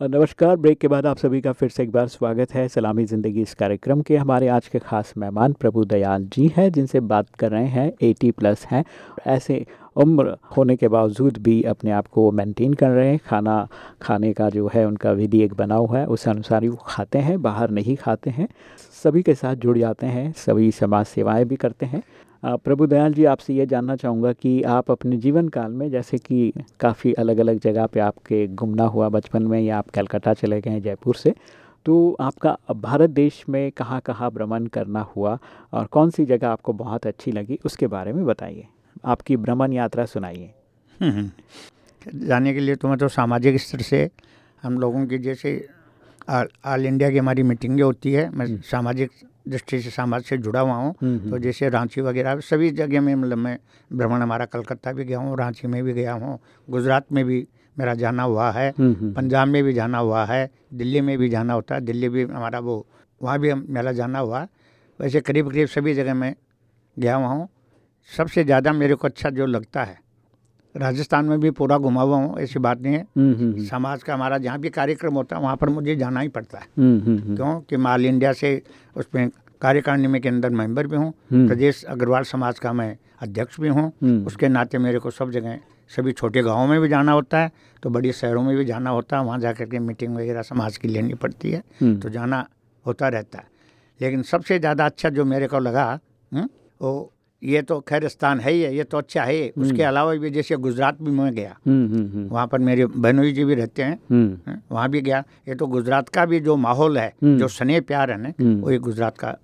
नमस्कार, ब्रेक के बाद आप सभी का फिर से एक बार स्वागत है सलामी ज़िंदगी इस कार्यक्रम के। हमारे आज के खास मेहमान प्रभु दयाल जी हैं, जिनसे बात कर रहे हैं 80 प्लस हैं। ऐसे उम्र होने के बावजूद भी अपने आप को मेंटेन कर रहे हैं। खाना, खाने का जो है उनका विधि एक बना हुआ है, उस अनुसार ही वो खाते हैं, बाहर नहीं खाते हैं। सभी के साथ जुड़ जाते हैं, सभी समाज सेवाएँ भी करते हैं। प्रभु दयाल जी आपसे ये जानना चाहूँगा कि आप अपने जीवन काल में जैसे कि काफ़ी अलग अलग जगह पे आपके घूमना हुआ बचपन में या आप कलकत्ता चले गए हैं जयपुर से तो आपका भारत देश में कहाँ कहाँ भ्रमण करना हुआ और कौन सी जगह आपको बहुत अच्छी लगी उसके बारे में बताइए। आपकी भ्रमण यात्रा सुनाइए। जाने के लिए तो मैं तो सामाजिक स्तर से हम लोगों की जैसे ऑल ऑल इंडिया की हमारी मीटिंगें होती है मैं सामाजिक दृष्टि से समाज से जुड़ा हुआ हूँ। हम्म, तो जैसे रांची वगैरह सभी जगह में मतलब मैं भ्रमण हमारा कलकत्ता भी गया हूँ रांची में भी गया हूँ गुजरात में भी मेरा जाना हुआ है हम्म, हम्म, पंजाब में भी जाना हुआ है दिल्ली में भी जाना होता है दिल्ली भी हमारा वो वहाँ भी मेरा जाना हुआ। वैसे करीब करीब सभी जगह मैं गया हुआ हूँ। सबसे ज़्यादा मेरे को अच्छा जो लगता है राजस्थान में भी पूरा घुमा हुआ हूँ ऐसी बात नहीं है। हम्म, हम्म, हम्म, समाज का हमारा जहाँ भी कार्यक्रम होता है वहाँ पर मुझे जाना ही पड़ता है। क्यों? कि मैं ऑल इंडिया से उसमें कार्यकारिणी में के अंदर मेंबर भी हूँ। प्रदेश अग्रवाल समाज का मैं अध्यक्ष भी हूँ। उसके नाते मेरे को सब जगह सभी छोटे गाँवों में भी जाना होता है तो बड़ी शहरों में भी जाना होता है वहाँ जा के मीटिंग वगैरह समाज की लेनी पड़ती है। तो जाना होता रहता है। लेकिन सबसे ज़्यादा अच्छा जो मेरे को लगा वो ये तो खैर स्थान है ही है ये तो अच्छा है उसके अलावा भी जैसे गुजरात भी मैं गया हम्म, हम्म, हम्म, वहाँ पर मेरे बहनोई जी भी रहते हैं हम्म, वहाँ भी गया ये तो गुजरात का भी जो माहौल है हम्म। जो स्नेह प्यार है ना हम्म। वो ये गुजरात का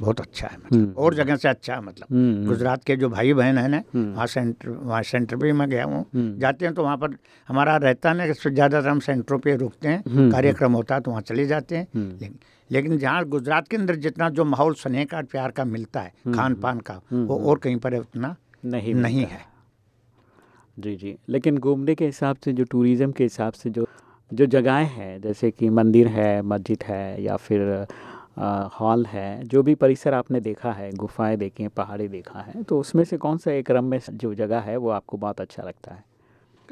बहुत अच्छा है हम्म। मतलब और जगह से अच्छा है मतलब हम्म। गुजरात के जो भाई बहन है ना हम्म। वहाँ सेंटर वहाँ सेंटर पे मैं गया हूँ हम्म। जाते हैं तो वहाँ पर हमारा रहता है ना ज़्यादातर हम सेंटरों पे रुकते हैं हम्म। कार्यक्रम होता है तो वहाँ चले जाते हैं हम्म। लेकिन लेकिन जहाँ गुजरात के अंदर जितना जो माहौल स्नेह का प्यार का मिलता है खान पान का वो और कहीं पर उतना नहीं नहीं है। जी जी। लेकिन घूमने के हिसाब से जो टूरिज़्म के हिसाब से जो जो जगहें हैं जैसे कि मंदिर है मस्जिद है या फिर हॉल है जो भी परिसर आपने देखा है गुफाएँ देखी हैं पहाड़ी देखा है तो उसमें से कौन सा एक क्रम में जो जगह है वो आपको बहुत अच्छा लगता है?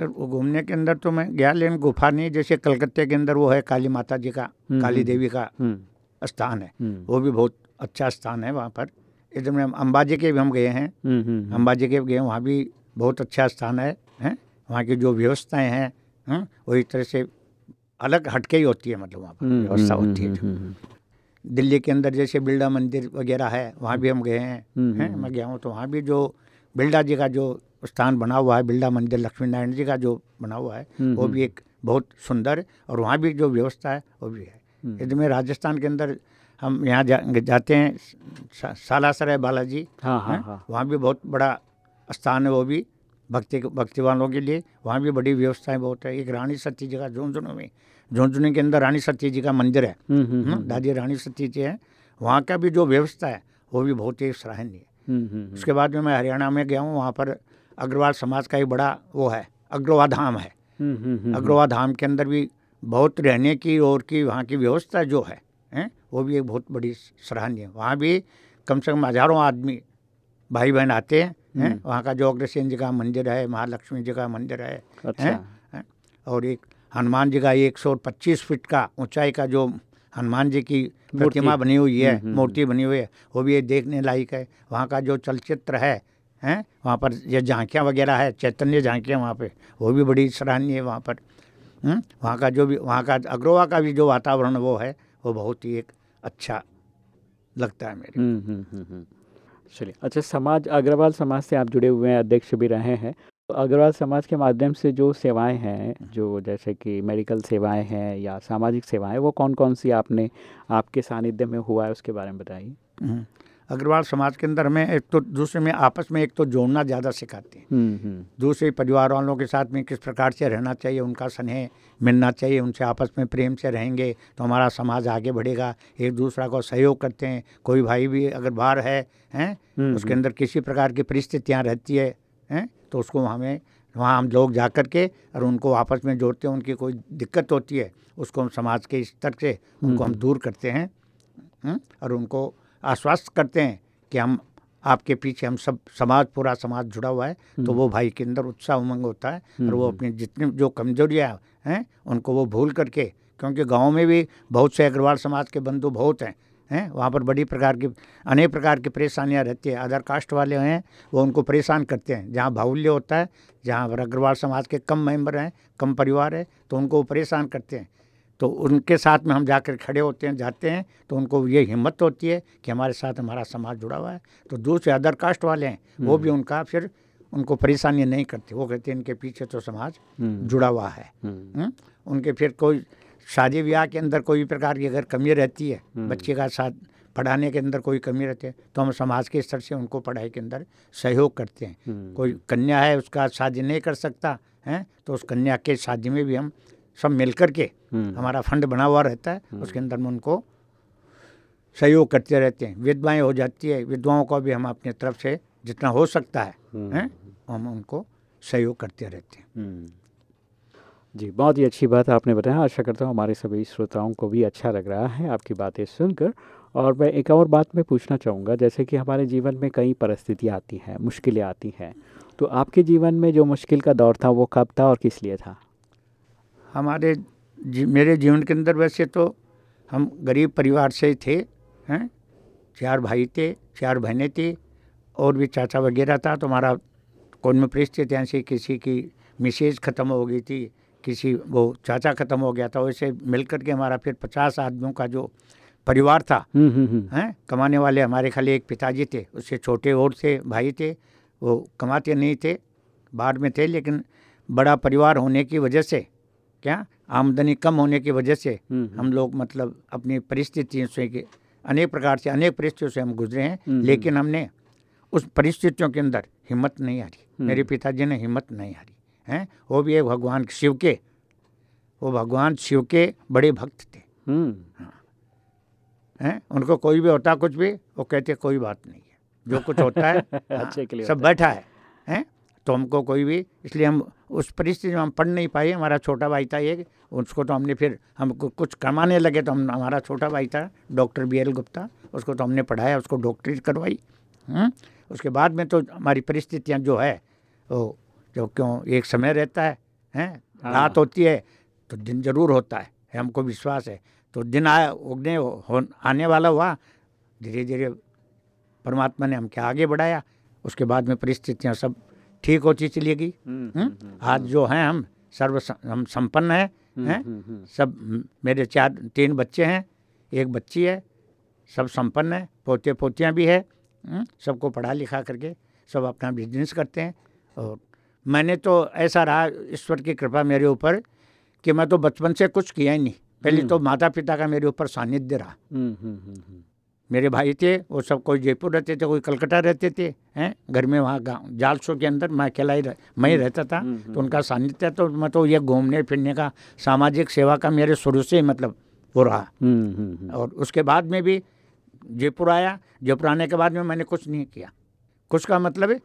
वो घूमने के अंदर तो मैं गया लेकिन गुफा नहीं जैसे कलकत्ते के अंदर वो है काली माता जी का हम्म, काली हम्म, देवी का हम्म। स्थान है। वो भी बहुत अच्छा स्थान है वहाँ पर। इधर में हम अंबाजी के भी हम गए हैं। हम्म, के भी गए वहाँ भी बहुत अच्छा स्थान है हैं। वहाँ की जो व्यवस्थाएँ हैं हैं, वही तरह से अलग हटके ही होती है मतलब वहाँ पर व्यवस्था होती है। दिल्ली के अंदर जैसे बिरला मंदिर वगैरह है वहाँ भी हम गए हैं हैं। मैं गया हूँ तो वहाँ भी जो बिरला जी का जो स्थान बना हुआ है बिरला मंदिर लक्ष्मी नारायण जी का जो बना हुआ है हम्म, वो भी एक बहुत सुंदर और वहाँ भी जो व्यवस्था है वो भी है। हम्म। यदि में राजस्थान के अंदर हम यहाँ जा, जाते हैं सा, सालासराय बालाजी हाँ हाँ हैं? वहाँ भी बहुत बड़ा स्थान है वो भी भक्ति भक्ति वालों के लिए। वहाँ भी बड़ी व्यवस्थाएँ बहुत है। एक रानी सती जी का झुंझुनू में झुंझुनू के अंदर रानी सती जी का मंदिर है। हम्म, हम्म, हम्म, दादी रानी सती जी हैं। वहाँ का भी जो व्यवस्था है वो भी बहुत ही सराहनीय है। हम्म, हम्म, उसके बाद में मैं हरियाणा में गया हूँ वहाँ पर अग्रवाल समाज का ही बड़ा वो है अग्रवा धाम है। हम्म, हम्म, हम्म, अग्रवा धाम के अंदर भी बहुत रहने की और की वहाँ की व्यवस्था जो है हैं वो भी एक बहुत बड़ी सराहनीय है। वहाँ भी कम से कम हज़ारों आदमी भाई बहन आते हैं हैं वहाँ का जो अग्रसेन जी का मंदिर है महालक्ष्मी जी का मंदिर है अच्छा। हैं हैं? और एक हनुमान जी का एक सौ पच्चीस फीट का ऊंचाई का जो हनुमान जी की प्रतिमा बनी हुई है मूर्ति बनी हुई है वो भी एक देखने लायक है। वहाँ का जो चलचित्र है हैं वहाँ पर ये झांकियाँ वगैरह है चैतन्य झांकियाँ वहाँ पे वो भी बड़ी सराहनीय है वहाँ पर हम्म? वहाँ का जो भी वहाँ का अग्रोवा का भी जो वातावरण वो है वो बहुत ही एक अच्छा लगता है मेरे हम्म, हम्म। चलिए अच्छा समाज अग्रवाल समाज से आप जुड़े हुए हैं अध्यक्ष भी रहे हैं तो अग्रवाल समाज के माध्यम से जो सेवाएँ हैं जो जैसे कि मेडिकल सेवाएँ हैं या सामाजिक सेवाएँ वो कौन कौन सी आपने आपके सानिध्य में हुआ है उसके बारे में बताइए। अग्रवाल समाज के अंदर हमें एक तो दूसरे में आपस में एक तो जोड़ना ज़्यादा सिखाते हैं। हम्म, हम्म, दूसरे परिवार वालों के साथ में किस प्रकार से रहना चाहिए उनका स्नेह मिलना चाहिए उनसे आपस में प्रेम से रहेंगे तो हमारा समाज आगे बढ़ेगा। एक दूसरा को सहयोग करते हैं कोई भाई भी अगर बाहर है हैं उसके अंदर किसी प्रकार की परिस्थितियाँ रहती है हैं तो उसको हमें वहाँ हम लोग जा कर के और उनको आपस में जोड़ते हैं उनकी कोई दिक्कत होती है उसको हम समाज के स्तर से उनको हम दूर करते हैं हम्म, और उनको आश्वस्त करते हैं कि हम आपके पीछे हम सब समाज पूरा समाज जुड़ा हुआ है तो वो भाई के अंदर उत्साह उमंग होता है और वो अपनी जितनी जो कमजोरियाँ हैं उनको वो भूल करके क्योंकि गाँव में भी बहुत से अग्रवाल समाज के बंधु बहुत हैं हैं वहाँ पर बड़ी प्रकार की अनेक प्रकार की परेशानियाँ रहती है। अदर कास्ट वाले हैं वो उनको परेशान करते हैं। जहाँ बाहुल्य होता है जहाँ पर अग्रवाल समाज के कम मेंबर हैं कम परिवार है तो उनको वो परेशान करते हैं। तो उनके साथ में हम जाकर खड़े होते हैं जाते हैं तो उनको ये हिम्मत होती है कि हमारे साथ हमारा समाज जुड़ा हुआ है। तो दूसरे अदर कास्ट वाले हैं वो भी उनका फिर उनको परेशानी नहीं करते वो कहते हैं इनके पीछे तो समाज जुड़ा हुआ है। हम्म? उनके फिर कोई शादी ब्याह के अंदर कोई प्रकार की अगर कमी रहती है बच्चे का साथ पढ़ाने के अंदर कोई कमी रहती है तो हम समाज के स्तर से उनको पढ़ाई के अंदर सहयोग करते हैं। कोई कन्या है उसका शादी नहीं कर सकता है? तो उस कन्या के शादी में भी हम सब मिल कर के हमारा फंड बना हुआ रहता है उसके अंदर में उनको सहयोग करते रहते हैं। विधवाएँ हो जाती है विधवाओं को भी हम अपने तरफ़ से जितना हो सकता है हैं हम उनको सहयोग करते रहते हैं। हम्म। जी बहुत ही अच्छी बात आपने बताया। आशा करता हूँ हमारे सभी श्रोताओं को भी अच्छा लग रहा है आपकी बातें सुनकर। और मैं एक और बात मैं पूछना चाहूँगा जैसे कि हमारे जीवन में कई परिस्थितियाँ आती हैं मुश्किलें आती हैं तो आपके जीवन में जो मुश्किल का दौर था वो कब था और किस लिए था? हमारे जी, मेरे जीवन के अंदर वैसे तो हम गरीब परिवार से ही थे हैं। चार भाई थे चार बहनें थी और भी चाचा वगैरह था तो हमारा कौन में परिस्थिति ऐसी किसी की मिसेज ख़त्म हो गई थी किसी वो चाचा ख़त्म हो गया था वैसे मिल के हमारा फिर पचास आदमियों का जो परिवार था हम्म हम्म हम्म। हैं कमाने वाले हमारे खाली एक पिताजी थे उससे छोटे और थे भाई थे वो कमाते नहीं थे बाहर में थे लेकिन बड़ा परिवार होने की वजह से क्या? आमदनी कम होने की वजह से हम लोग मतलब अपनी परिस्थितियों से के अनेक प्रकार से अनेक परिस्थितियों से हम गुजरे हैं लेकिन हमने उस परिस्थितियों के अंदर हिम्मत नहीं हारी। मेरे पिताजी ने हिम्मत नहीं हारी हैं? वो भी एक भगवान शिव के वो भगवान शिव के बड़े भक्त थे। हम्म। हैं। उनको कोई भी होता कुछ भी वो कहते कोई बात नहीं है। जो कुछ होता है अच्छे सब बैठा है। हैं? तो हमको कोई भी इसलिए हम उस परिस्थिति में हम पढ़ नहीं पाए। हमारा छोटा भाई था एक उसको तो हमने फिर हमको कुछ कमाने लगे तो हम हमारा छोटा भाई था डॉक्टर बी एल गुप्ता उसको तो हमने पढ़ाया उसको डॉक्टरी करवाई हम्म? उसके बाद में तो हमारी परिस्थितियाँ जो है वो जो क्यों एक समय रहता है हैं? रात होती है तो दिन ज़रूर होता है हमको विश्वास है। तो दिन आया उगने हो आने वाला हुआ धीरे धीरे परमात्मा ने हमके आगे बढ़ाया उसके बाद में परिस्थितियाँ सब ठीक होती चली गई हम्म? आज जो हैं हम सर्व हम संपन्न हैं हैं? सब मेरे चार तीन बच्चे हैं एक बच्ची है सब संपन्न है पोते पोतियाँ भी है हम्म, सबको पढ़ा लिखा करके सब अपना बिज़नेस करते हैं। और मैंने तो ऐसा रहा ईश्वर की कृपा मेरे ऊपर कि मैं तो बचपन से कुछ किया ही नहीं। पहले तो माता पिता का मेरे ऊपर सानिध्य रहा। हम्म, हम्म, हम्म, हम्म। मेरे भाई थे वो सब कोई जयपुर रहते थे कोई कलकत्ता रहते थे हैं घर में वहाँ गाँव जालसो के अंदर मैं अकेला ही रह, मैं ही रहता था तो उनका सान्निध्य तो मैं तो ये घूमने फिरने का सामाजिक सेवा का मेरे शुरू से ही मतलब वो रहा हम्म, हम्म, हम्म। और उसके बाद में भी जयपुर आया जयपुर आने के बाद में मैंने कुछ नहीं किया कुछ का मतलब है।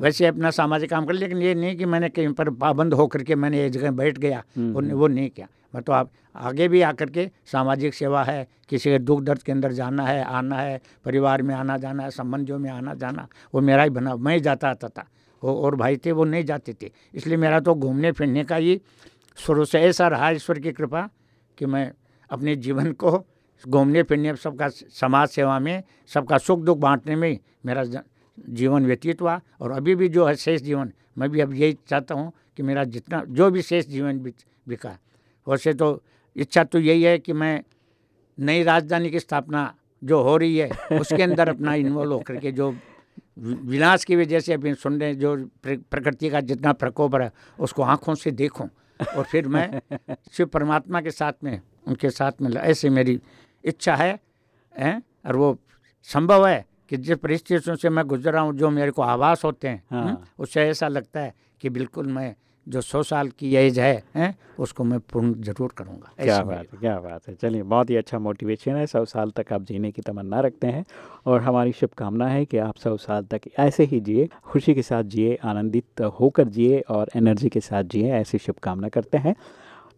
वैसे अपना सामाजिक काम कर लेकिन ये नहीं कि मैंने कहीं पर पाबंद होकर के मैंने एक जगह बैठ गया वो नहीं- वो नहीं किया। मैं तो आप आगे भी आकर के सामाजिक सेवा है किसी के दुख दर्द के अंदर जाना है आना है परिवार में आना जाना है संबंधियों में आना जाना वो मेरा ही बना मैं ही जाता आता था। वो और भाई थे वो नहीं जाते थे। इसलिए मेरा तो घूमने फिरने का ही शुरू से ऐसा रहा ईश्वर की कृपा कि मैं अपने जीवन को घूमने फिरने सबका समाज सेवा में सबका सुख दुख बांटने में मेरा जीवन व्यतीत हुआ और अभी भी जो है शेष जीवन मैं भी अब यही चाहता हूँ कि मेरा जितना जो भी शेष जीवन बिका। वैसे तो इच्छा तो यही है कि मैं नई राजधानी की स्थापना जो हो रही है उसके अंदर अपना इन्वॉल्व होकर के जो विनाश की वजह से अभी सुन रहे जो प्रकृति का जितना प्रकोप है उसको आँखों से देखूँ और फिर मैं शिव परमात्मा के साथ में उनके साथ में ऐसे मेरी इच्छा है हैं और वो संभव है कि जिस परिस्थितियों से मैं गुजर रहा हूँ जो मेरे को आवास होते हैं हाँ। उससे ऐसा लगता है कि बिल्कुल मैं जो सौ साल की एज है हैं उसको मैं पूर्ण ज़रूर करूँगा। क्या बात है क्या बात है। चलिए बहुत ही अच्छा मोटिवेशन है सौ साल तक आप जीने की तमन्ना रखते हैं और हमारी शुभकामना है कि आप सौ साल तक ऐसे ही जिए खुशी के साथ जिए आनंदित होकर जिए और एनर्जी के साथ जिए ऐसी शुभकामना करते हैं।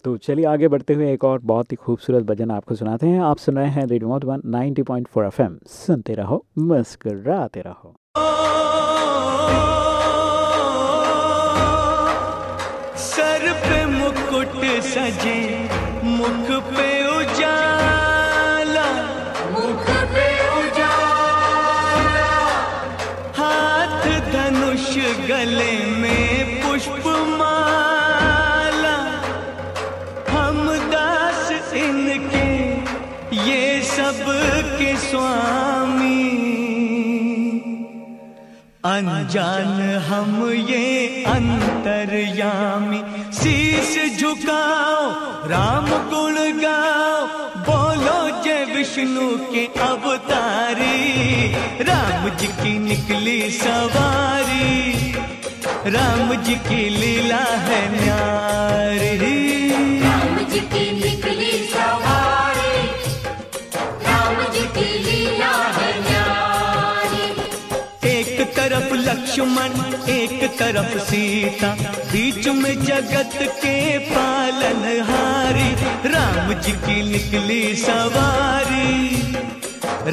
तो चलिए आगे बढ़ते हुए एक और बहुत ही खूबसूरत भजन आपको सुनाते हैं। आप सुन रहे हैं रेडियो मधुबन 90.4 एफएम। सुनते रहो मुस्कुराते रहो। सर पे मुकुट सजे मुख पे उजाला। मुख पे उजाला। हाथ धनुष गले में के स्वामी। अनजान हम ये अंतर्यामी। शीश झुकाओ, राम गुण गाओ। बोलो जय विष्णु के अवतारी। राम जी की निकली सवारी। राम जी की लीला है न्यारी। लक्ष्मण एक तरफ़ सीता, बीच में जगत के पालनहारी राम जी की निकली सवारी,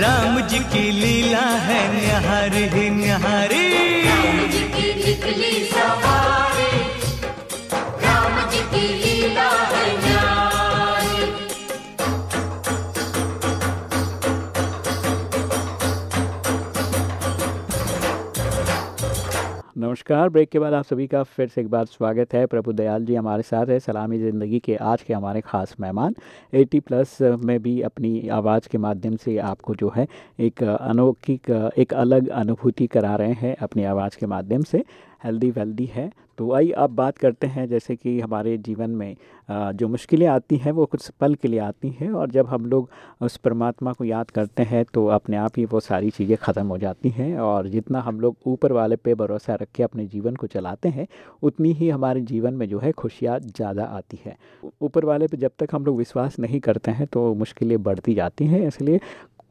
राम जी की लीला है न्यारी न्यारी राम जी की निकली सवारी, राम जी की लीला है नमस्कार। ब्रेक के बाद आप सभी का फिर से एक बार स्वागत है। प्रभु दयाल जी हमारे साथ है। सलामी ज़िंदगी के आज के हमारे ख़ास मेहमान। 80 प्लस में भी अपनी आवाज़ के माध्यम से आपको जो है एक अनोखी, एक अलग अनुभूति करा रहे हैं अपनी आवाज़ के माध्यम से। हेल्दी वेल्दी है। तो आई अब बात करते हैं, जैसे कि हमारे जीवन में जो मुश्किलें आती हैं, वो कुछ पल के लिए आती हैं और जब हम लोग उस परमात्मा को याद करते हैं तो अपने आप ही वो सारी चीज़ें ख़त्म हो जाती हैं और जितना हम लोग ऊपर वाले पे भरोसा रख के अपने जीवन को चलाते हैं, उतनी ही हमारे जीवन में जो है खुशियाँ ज़्यादा आती है। ऊपर वाले पर जब तक हम लोग विश्वास नहीं करते हैं तो मुश्किलें बढ़ती जाती हैं, इसलिए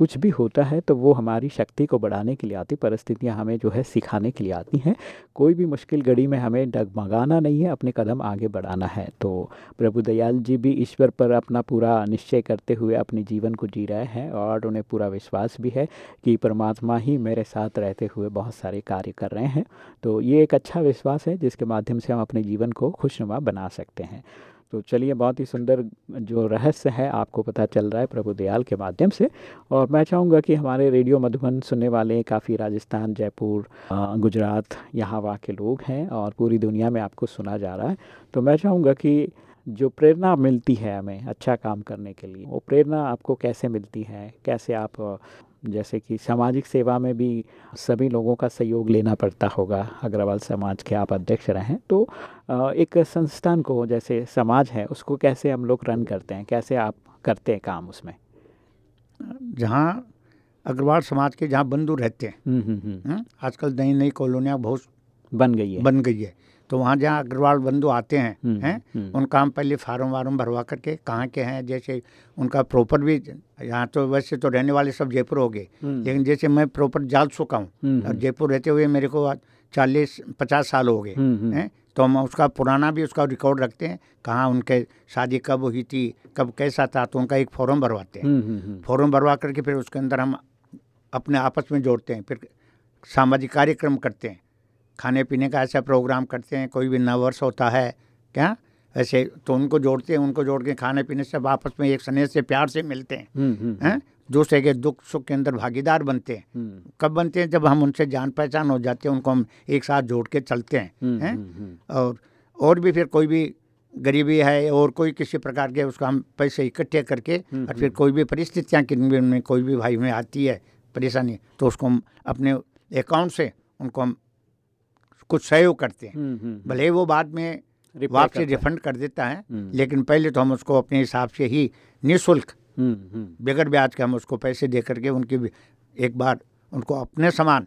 कुछ भी होता है तो वो हमारी शक्ति को बढ़ाने के लिए आती परिस्थितियाँ हमें जो है सिखाने के लिए आती हैं। कोई भी मुश्किल घड़ी में हमें डगमगाना नहीं है, अपने कदम आगे बढ़ाना है। तो प्रभु दयाल जी भी ईश्वर पर अपना पूरा निश्चय करते हुए अपने जीवन को जी रहे हैं और उन्हें पूरा विश्वास भी है कि परमात्मा ही मेरे साथ रहते हुए बहुत सारे कार्य कर रहे हैं। तो ये एक अच्छा विश्वास है, जिसके माध्यम से हम अपने जीवन को खुशनुमा बना सकते हैं। तो चलिए बहुत ही सुंदर जो रहस्य है आपको पता चल रहा है प्रभु दयाल के माध्यम से। और मैं चाहूँगा कि हमारे रेडियो मधुबन सुनने वाले काफ़ी राजस्थान, जयपुर गुजरात यहाँ वहाँ के लोग हैं और पूरी दुनिया में आपको सुना जा रहा है। तो मैं चाहूँगा कि जो प्रेरणा मिलती है हमें अच्छा काम करने के लिए, वो प्रेरणा आपको कैसे मिलती है? कैसे आप जैसे कि सामाजिक सेवा में भी सभी लोगों का सहयोग लेना पड़ता होगा अग्रवाल समाज के आप अध्यक्ष रहें। तो एक संस्थान को जैसे समाज है उसको कैसे हम लोग रन करते हैं? कैसे आप करते हैं काम उसमें? जहाँ अग्रवाल समाज के जहाँ बंधु रहते हैं हम्म, हम्म, हम्म। आजकल नई नई कॉलोनियाँ बहुत बन गई है। बन गई है। तो वहाँ जहाँ अग्रवाल बंधु आते हैं हम्म, हैं हम्म। उनका हम पहले फार्म वार्म भरवा करके कहाँ के हैं जैसे उनका प्रॉपर भी यहाँ तो वैसे तो रहने वाले सब जयपुर हो गए हम्म। लेकिन जैसे मैं प्रॉपर जाल चुका हूँ और जयपुर रहते हुए मेरे को चालीस पचास साल हो गए हैं तो हम उसका पुराना भी उसका रिकॉर्ड रखते हैं कहाँ उनके शादी कब हुई थी कब कैसा था तो उनका एक फॉर्म भरवाते हैं। फॉर्म भरवा करके फिर उसके अंदर हम अपने आपस में जोड़ते हैं फिर सामाजिक कार्यक्रम करते हैं। खाने पीने का ऐसा प्रोग्राम करते हैं कोई भी नववर्ष होता है क्या? ऐसे तो उनको जोड़ते हैं उनको जोड़ के खाने पीने से आपस में एक स्नेह से प्यार से मिलते हैं। हम्म, हम्म, हैं? हम्म। दूसरे के दुख सुख के अंदर भागीदार बनते हैं। कब बनते हैं? जब हम उनसे जान पहचान हो जाते हैं उनको हम एक साथ जोड़ के चलते हैं। हैं? और और भी फिर कोई भी गरीबी है और कोई किसी प्रकार के उसका हम पैसे इकट्ठे करके और फिर कोई भी परिस्थितियाँ किन में कोई भी भाई में आती है परेशानी तो उसको हम अपने अकाउंट से उनको हम कुछ सहयोग करते हैं। हम्म, हम्म, हम्म। भले वो बाद में वापसी रिफंड कर देता है लेकिन पहले तो हम उसको अपने हिसाब से ही निःशुल्क बगैर ब्याज के हम उसको पैसे दे करके उनकी एक बार उनको अपने समान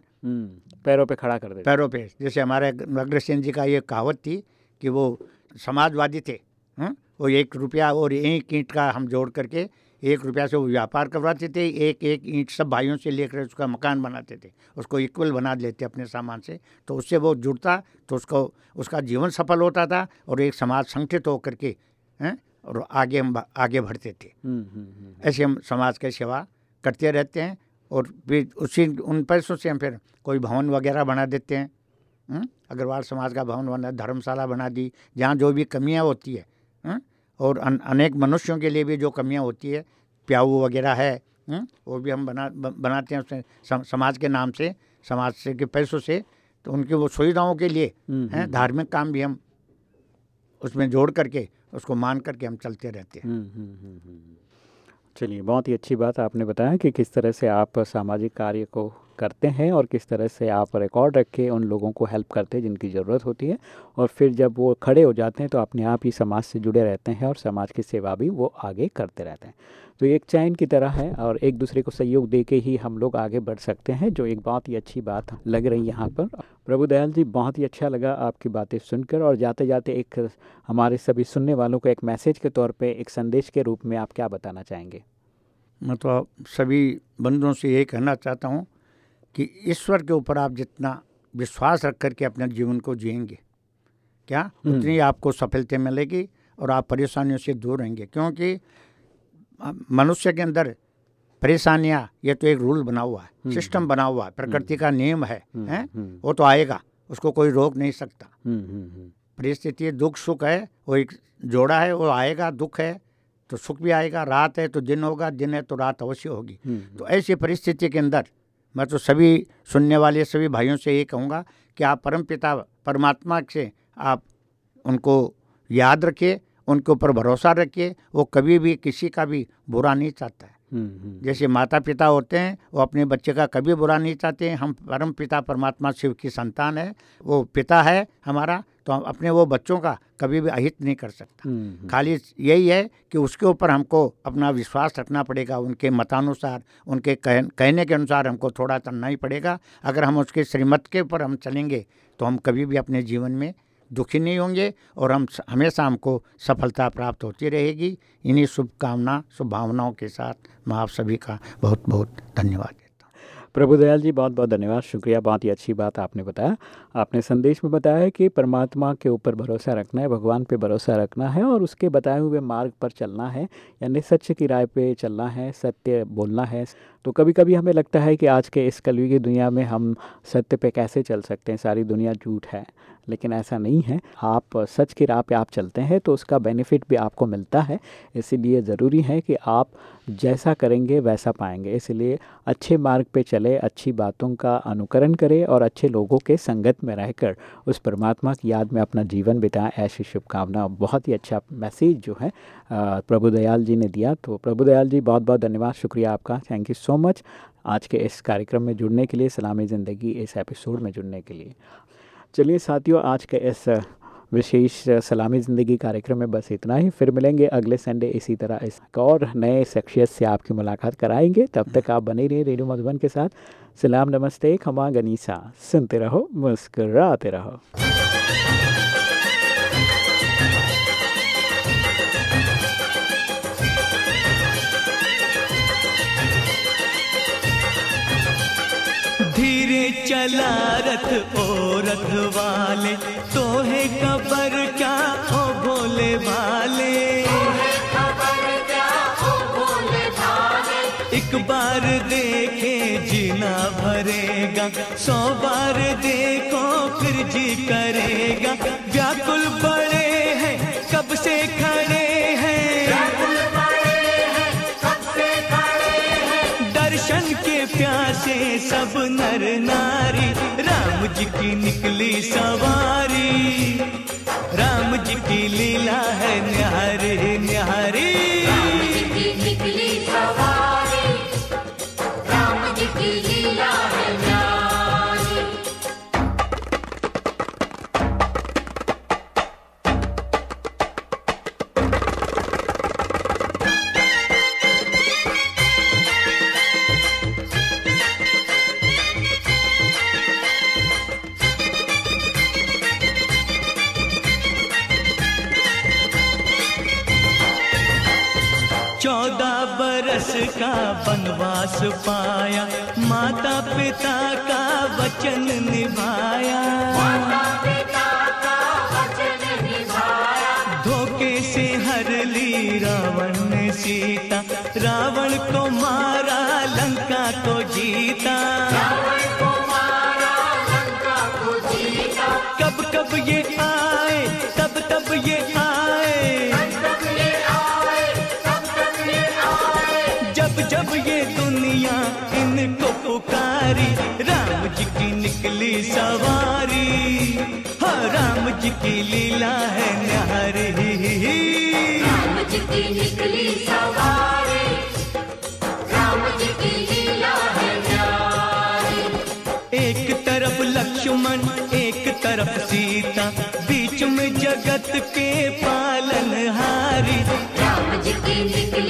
पैरों पे खड़ा कर दे पैरों पे। जैसे हमारे अग्रसेन जी का ये कहावत थी कि वो समाजवादी थे वो एक रुपया और एक ईंट का हम जोड़ करके एक रुपया से वो व्यापार करवाते थे एक एक ईंट सब भाइयों से लेकर उसका मकान बनाते थे। उसको इक्वल बना लेते अपने सामान से। तो उससे वो जुड़ता तो उसको उसका जीवन सफल होता था और एक समाज संगठित होकर के हैं और आगे हम आगे बढ़ते थे। हम्म, हम्म, हम्म, ऐसे हम समाज की सेवा करते रहते हैं और फिर उसी उन पैसों से हम फिर कोई भवन वगैरह बना देते हैं। अग्रवाल समाज का भवन बना धर्मशाला बना दी जहाँ जो भी कमियाँ होती है और अन, अनेक मनुष्यों के लिए भी जो कमियाँ होती है प्याऊ वगैरह है हम्म, वो भी हम बना बनाते हैं उसमें समाज के नाम से समाज से के पैसों से तो उनकी वो सुविधाओं के लिए हम्म, हैं हम्म, धार्मिक काम भी हम उसमें जोड़ करके उसको मान करके हम चलते रहते हैं। चलिए बहुत ही अच्छी बात आपने बताया कि किस तरह से आप सामाजिक कार्य को करते हैं और किस तरह से आप रिकॉर्ड रख के उन लोगों को हेल्प करते हैं जिनकी ज़रूरत होती है। और फिर जब वो खड़े हो जाते हैं तो अपने आप ही समाज से जुड़े रहते हैं और समाज की सेवा भी वो आगे करते रहते हैं। तो एक चैन की तरह है और एक दूसरे को सहयोग दे के ही हम लोग आगे बढ़ सकते हैं, जो एक बहुत ही अच्छी बात लग रही यहाँ पर। प्रभु दयाल जी, बहुत ही अच्छा लगा आपकी बातें सुनकर और जाते जाते एक हमारे सभी सुनने वालों को एक मैसेज के तौर पर एक संदेश के रूप में आप क्या बताना चाहेंगे? मैं तो सभी बंधुओं से यही कहना चाहता हूँ कि ईश्वर के ऊपर आप जितना विश्वास रख करके अपने जीवन को जिएँगे क्या? हम्म। उतनी आपको सफलता मिलेगी और आप परेशानियों से दूर रहेंगे। क्योंकि मनुष्य के अंदर परेशानियाँ ये तो एक रूल बना हुआ है हम्म, सिस्टम हम्म। बना हुआ है प्रकृति का नियम है हैं? वो तो आएगा उसको कोई रोक नहीं सकता। परिस्थिति दुख सुख है वो एक जोड़ा है वो आएगा दुख है तो सुख भी आएगा रात है तो दिन होगा दिन है तो रात अवश्य होगी। तो ऐसी परिस्थिति के अंदर मैं तो सभी सुनने वाले सभी भाइयों से ये कहूँगा कि आप परम पिता परमात्मा से आप उनको याद रखिए उनके ऊपर भरोसा रखिए। वो कभी भी किसी का भी बुरा नहीं चाहता है। हम्म, हम्म। जैसे माता पिता होते हैं वो अपने बच्चे का कभी बुरा नहीं चाहते हैं। हम परम पिता परमात्मा शिव की संतान है। वो पिता है हमारा तो हम अपने वो बच्चों का कभी भी अहित नहीं कर सकता। हम्म, खाली यही है कि उसके ऊपर हमको अपना विश्वास रखना पड़ेगा उनके मतानुसार उनके कह, कहने के अनुसार हमको थोड़ा चलना ही पड़ेगा। अगर हम उसके श्रीमत के ऊपर हम चलेंगे तो हम कभी भी अपने जीवन में दुखी नहीं होंगे और हम हमेशा हमको सफलता प्राप्त होती रहेगी। इन्हीं शुभकामना शुभभावनाओं के साथ मैं आप सभी का बहुत बहुत धन्यवाद। प्रभु दयाल जी बहुत बहुत धन्यवाद। शुक्रिया, बहुत ही अच्छी बात आपने बताया। आपने संदेश में बताया कि परमात्मा के ऊपर भरोसा रखना है, भगवान पे भरोसा रखना है और उसके बताए हुए मार्ग पर चलना है, यानी सच्च की राय पे चलना है, सत्य बोलना है। तो कभी कभी हमें लगता है कि आज के इस कलयुग की दुनिया में हम सत्य पे कैसे चल सकते हैं? सारी दुनिया झूठ है। लेकिन ऐसा नहीं है। आप सच की राह पे आप चलते हैं तो उसका बेनिफिट भी आपको मिलता है। इसीलिए ज़रूरी है कि आप जैसा करेंगे वैसा पाएँगे। इसलिए अच्छे मार्ग पे चले, अच्छी बातों का अनुकरण करें और अच्छे लोगों के संगत में रहकर उस परमात्मा की याद में अपना जीवन बिताएँ। ऐसी शुभकामना। बहुत ही अच्छा मैसेज जो है प्रभु दयाल जी ने दिया। तो प्रभु दयाल जी बहुत बहुत धन्यवाद। शुक्रिया आपका। थैंक यू सो मच आज के इस कार्यक्रम में जुड़ने के लिए सलामी ज़िंदगी इस एपिसोड में जुड़ने के लिए। चलिए साथियों, आज के इस विशेष सलामी ज़िंदगी कार्यक्रम में बस इतना ही। फिर मिलेंगे अगले संडे इसी तरह इस और नए शख्सियत से आपकी मुलाकात कराएँगे। तब तक आप बने रहिए रेडियो मधुबन के साथ। सलाम नमस्ते, खमा गनीसा। सुनते रहो, मुस्कराते रहो। ओ रथ वाले तो है कबर क्या हो भोले भाले? एक बार देखे जीना भरेगा सौ बार देखो फिर जी करेगा व्याकुल बड़े प्यासे सब नर नारी, राम जी की निकली सवारी। राम जी की लीला है न्यारी की निकली वनवास पाया माता पिता का वचन निभाया। धोखे से हर ली रावण ने सीता, रावण को मारा, लंका को जीता। कब कब ये आए तब तब ये पुकारी राम जी की निकली सवारी हाँ राम जी की लीला है न्यारी राम जी की निकली सवारी राम जी की लीला है न्यारी एक तरफ़ लक्ष्मण एक तरफ़ सीता बीच में जगत के पालनहारी। राम जी की निकली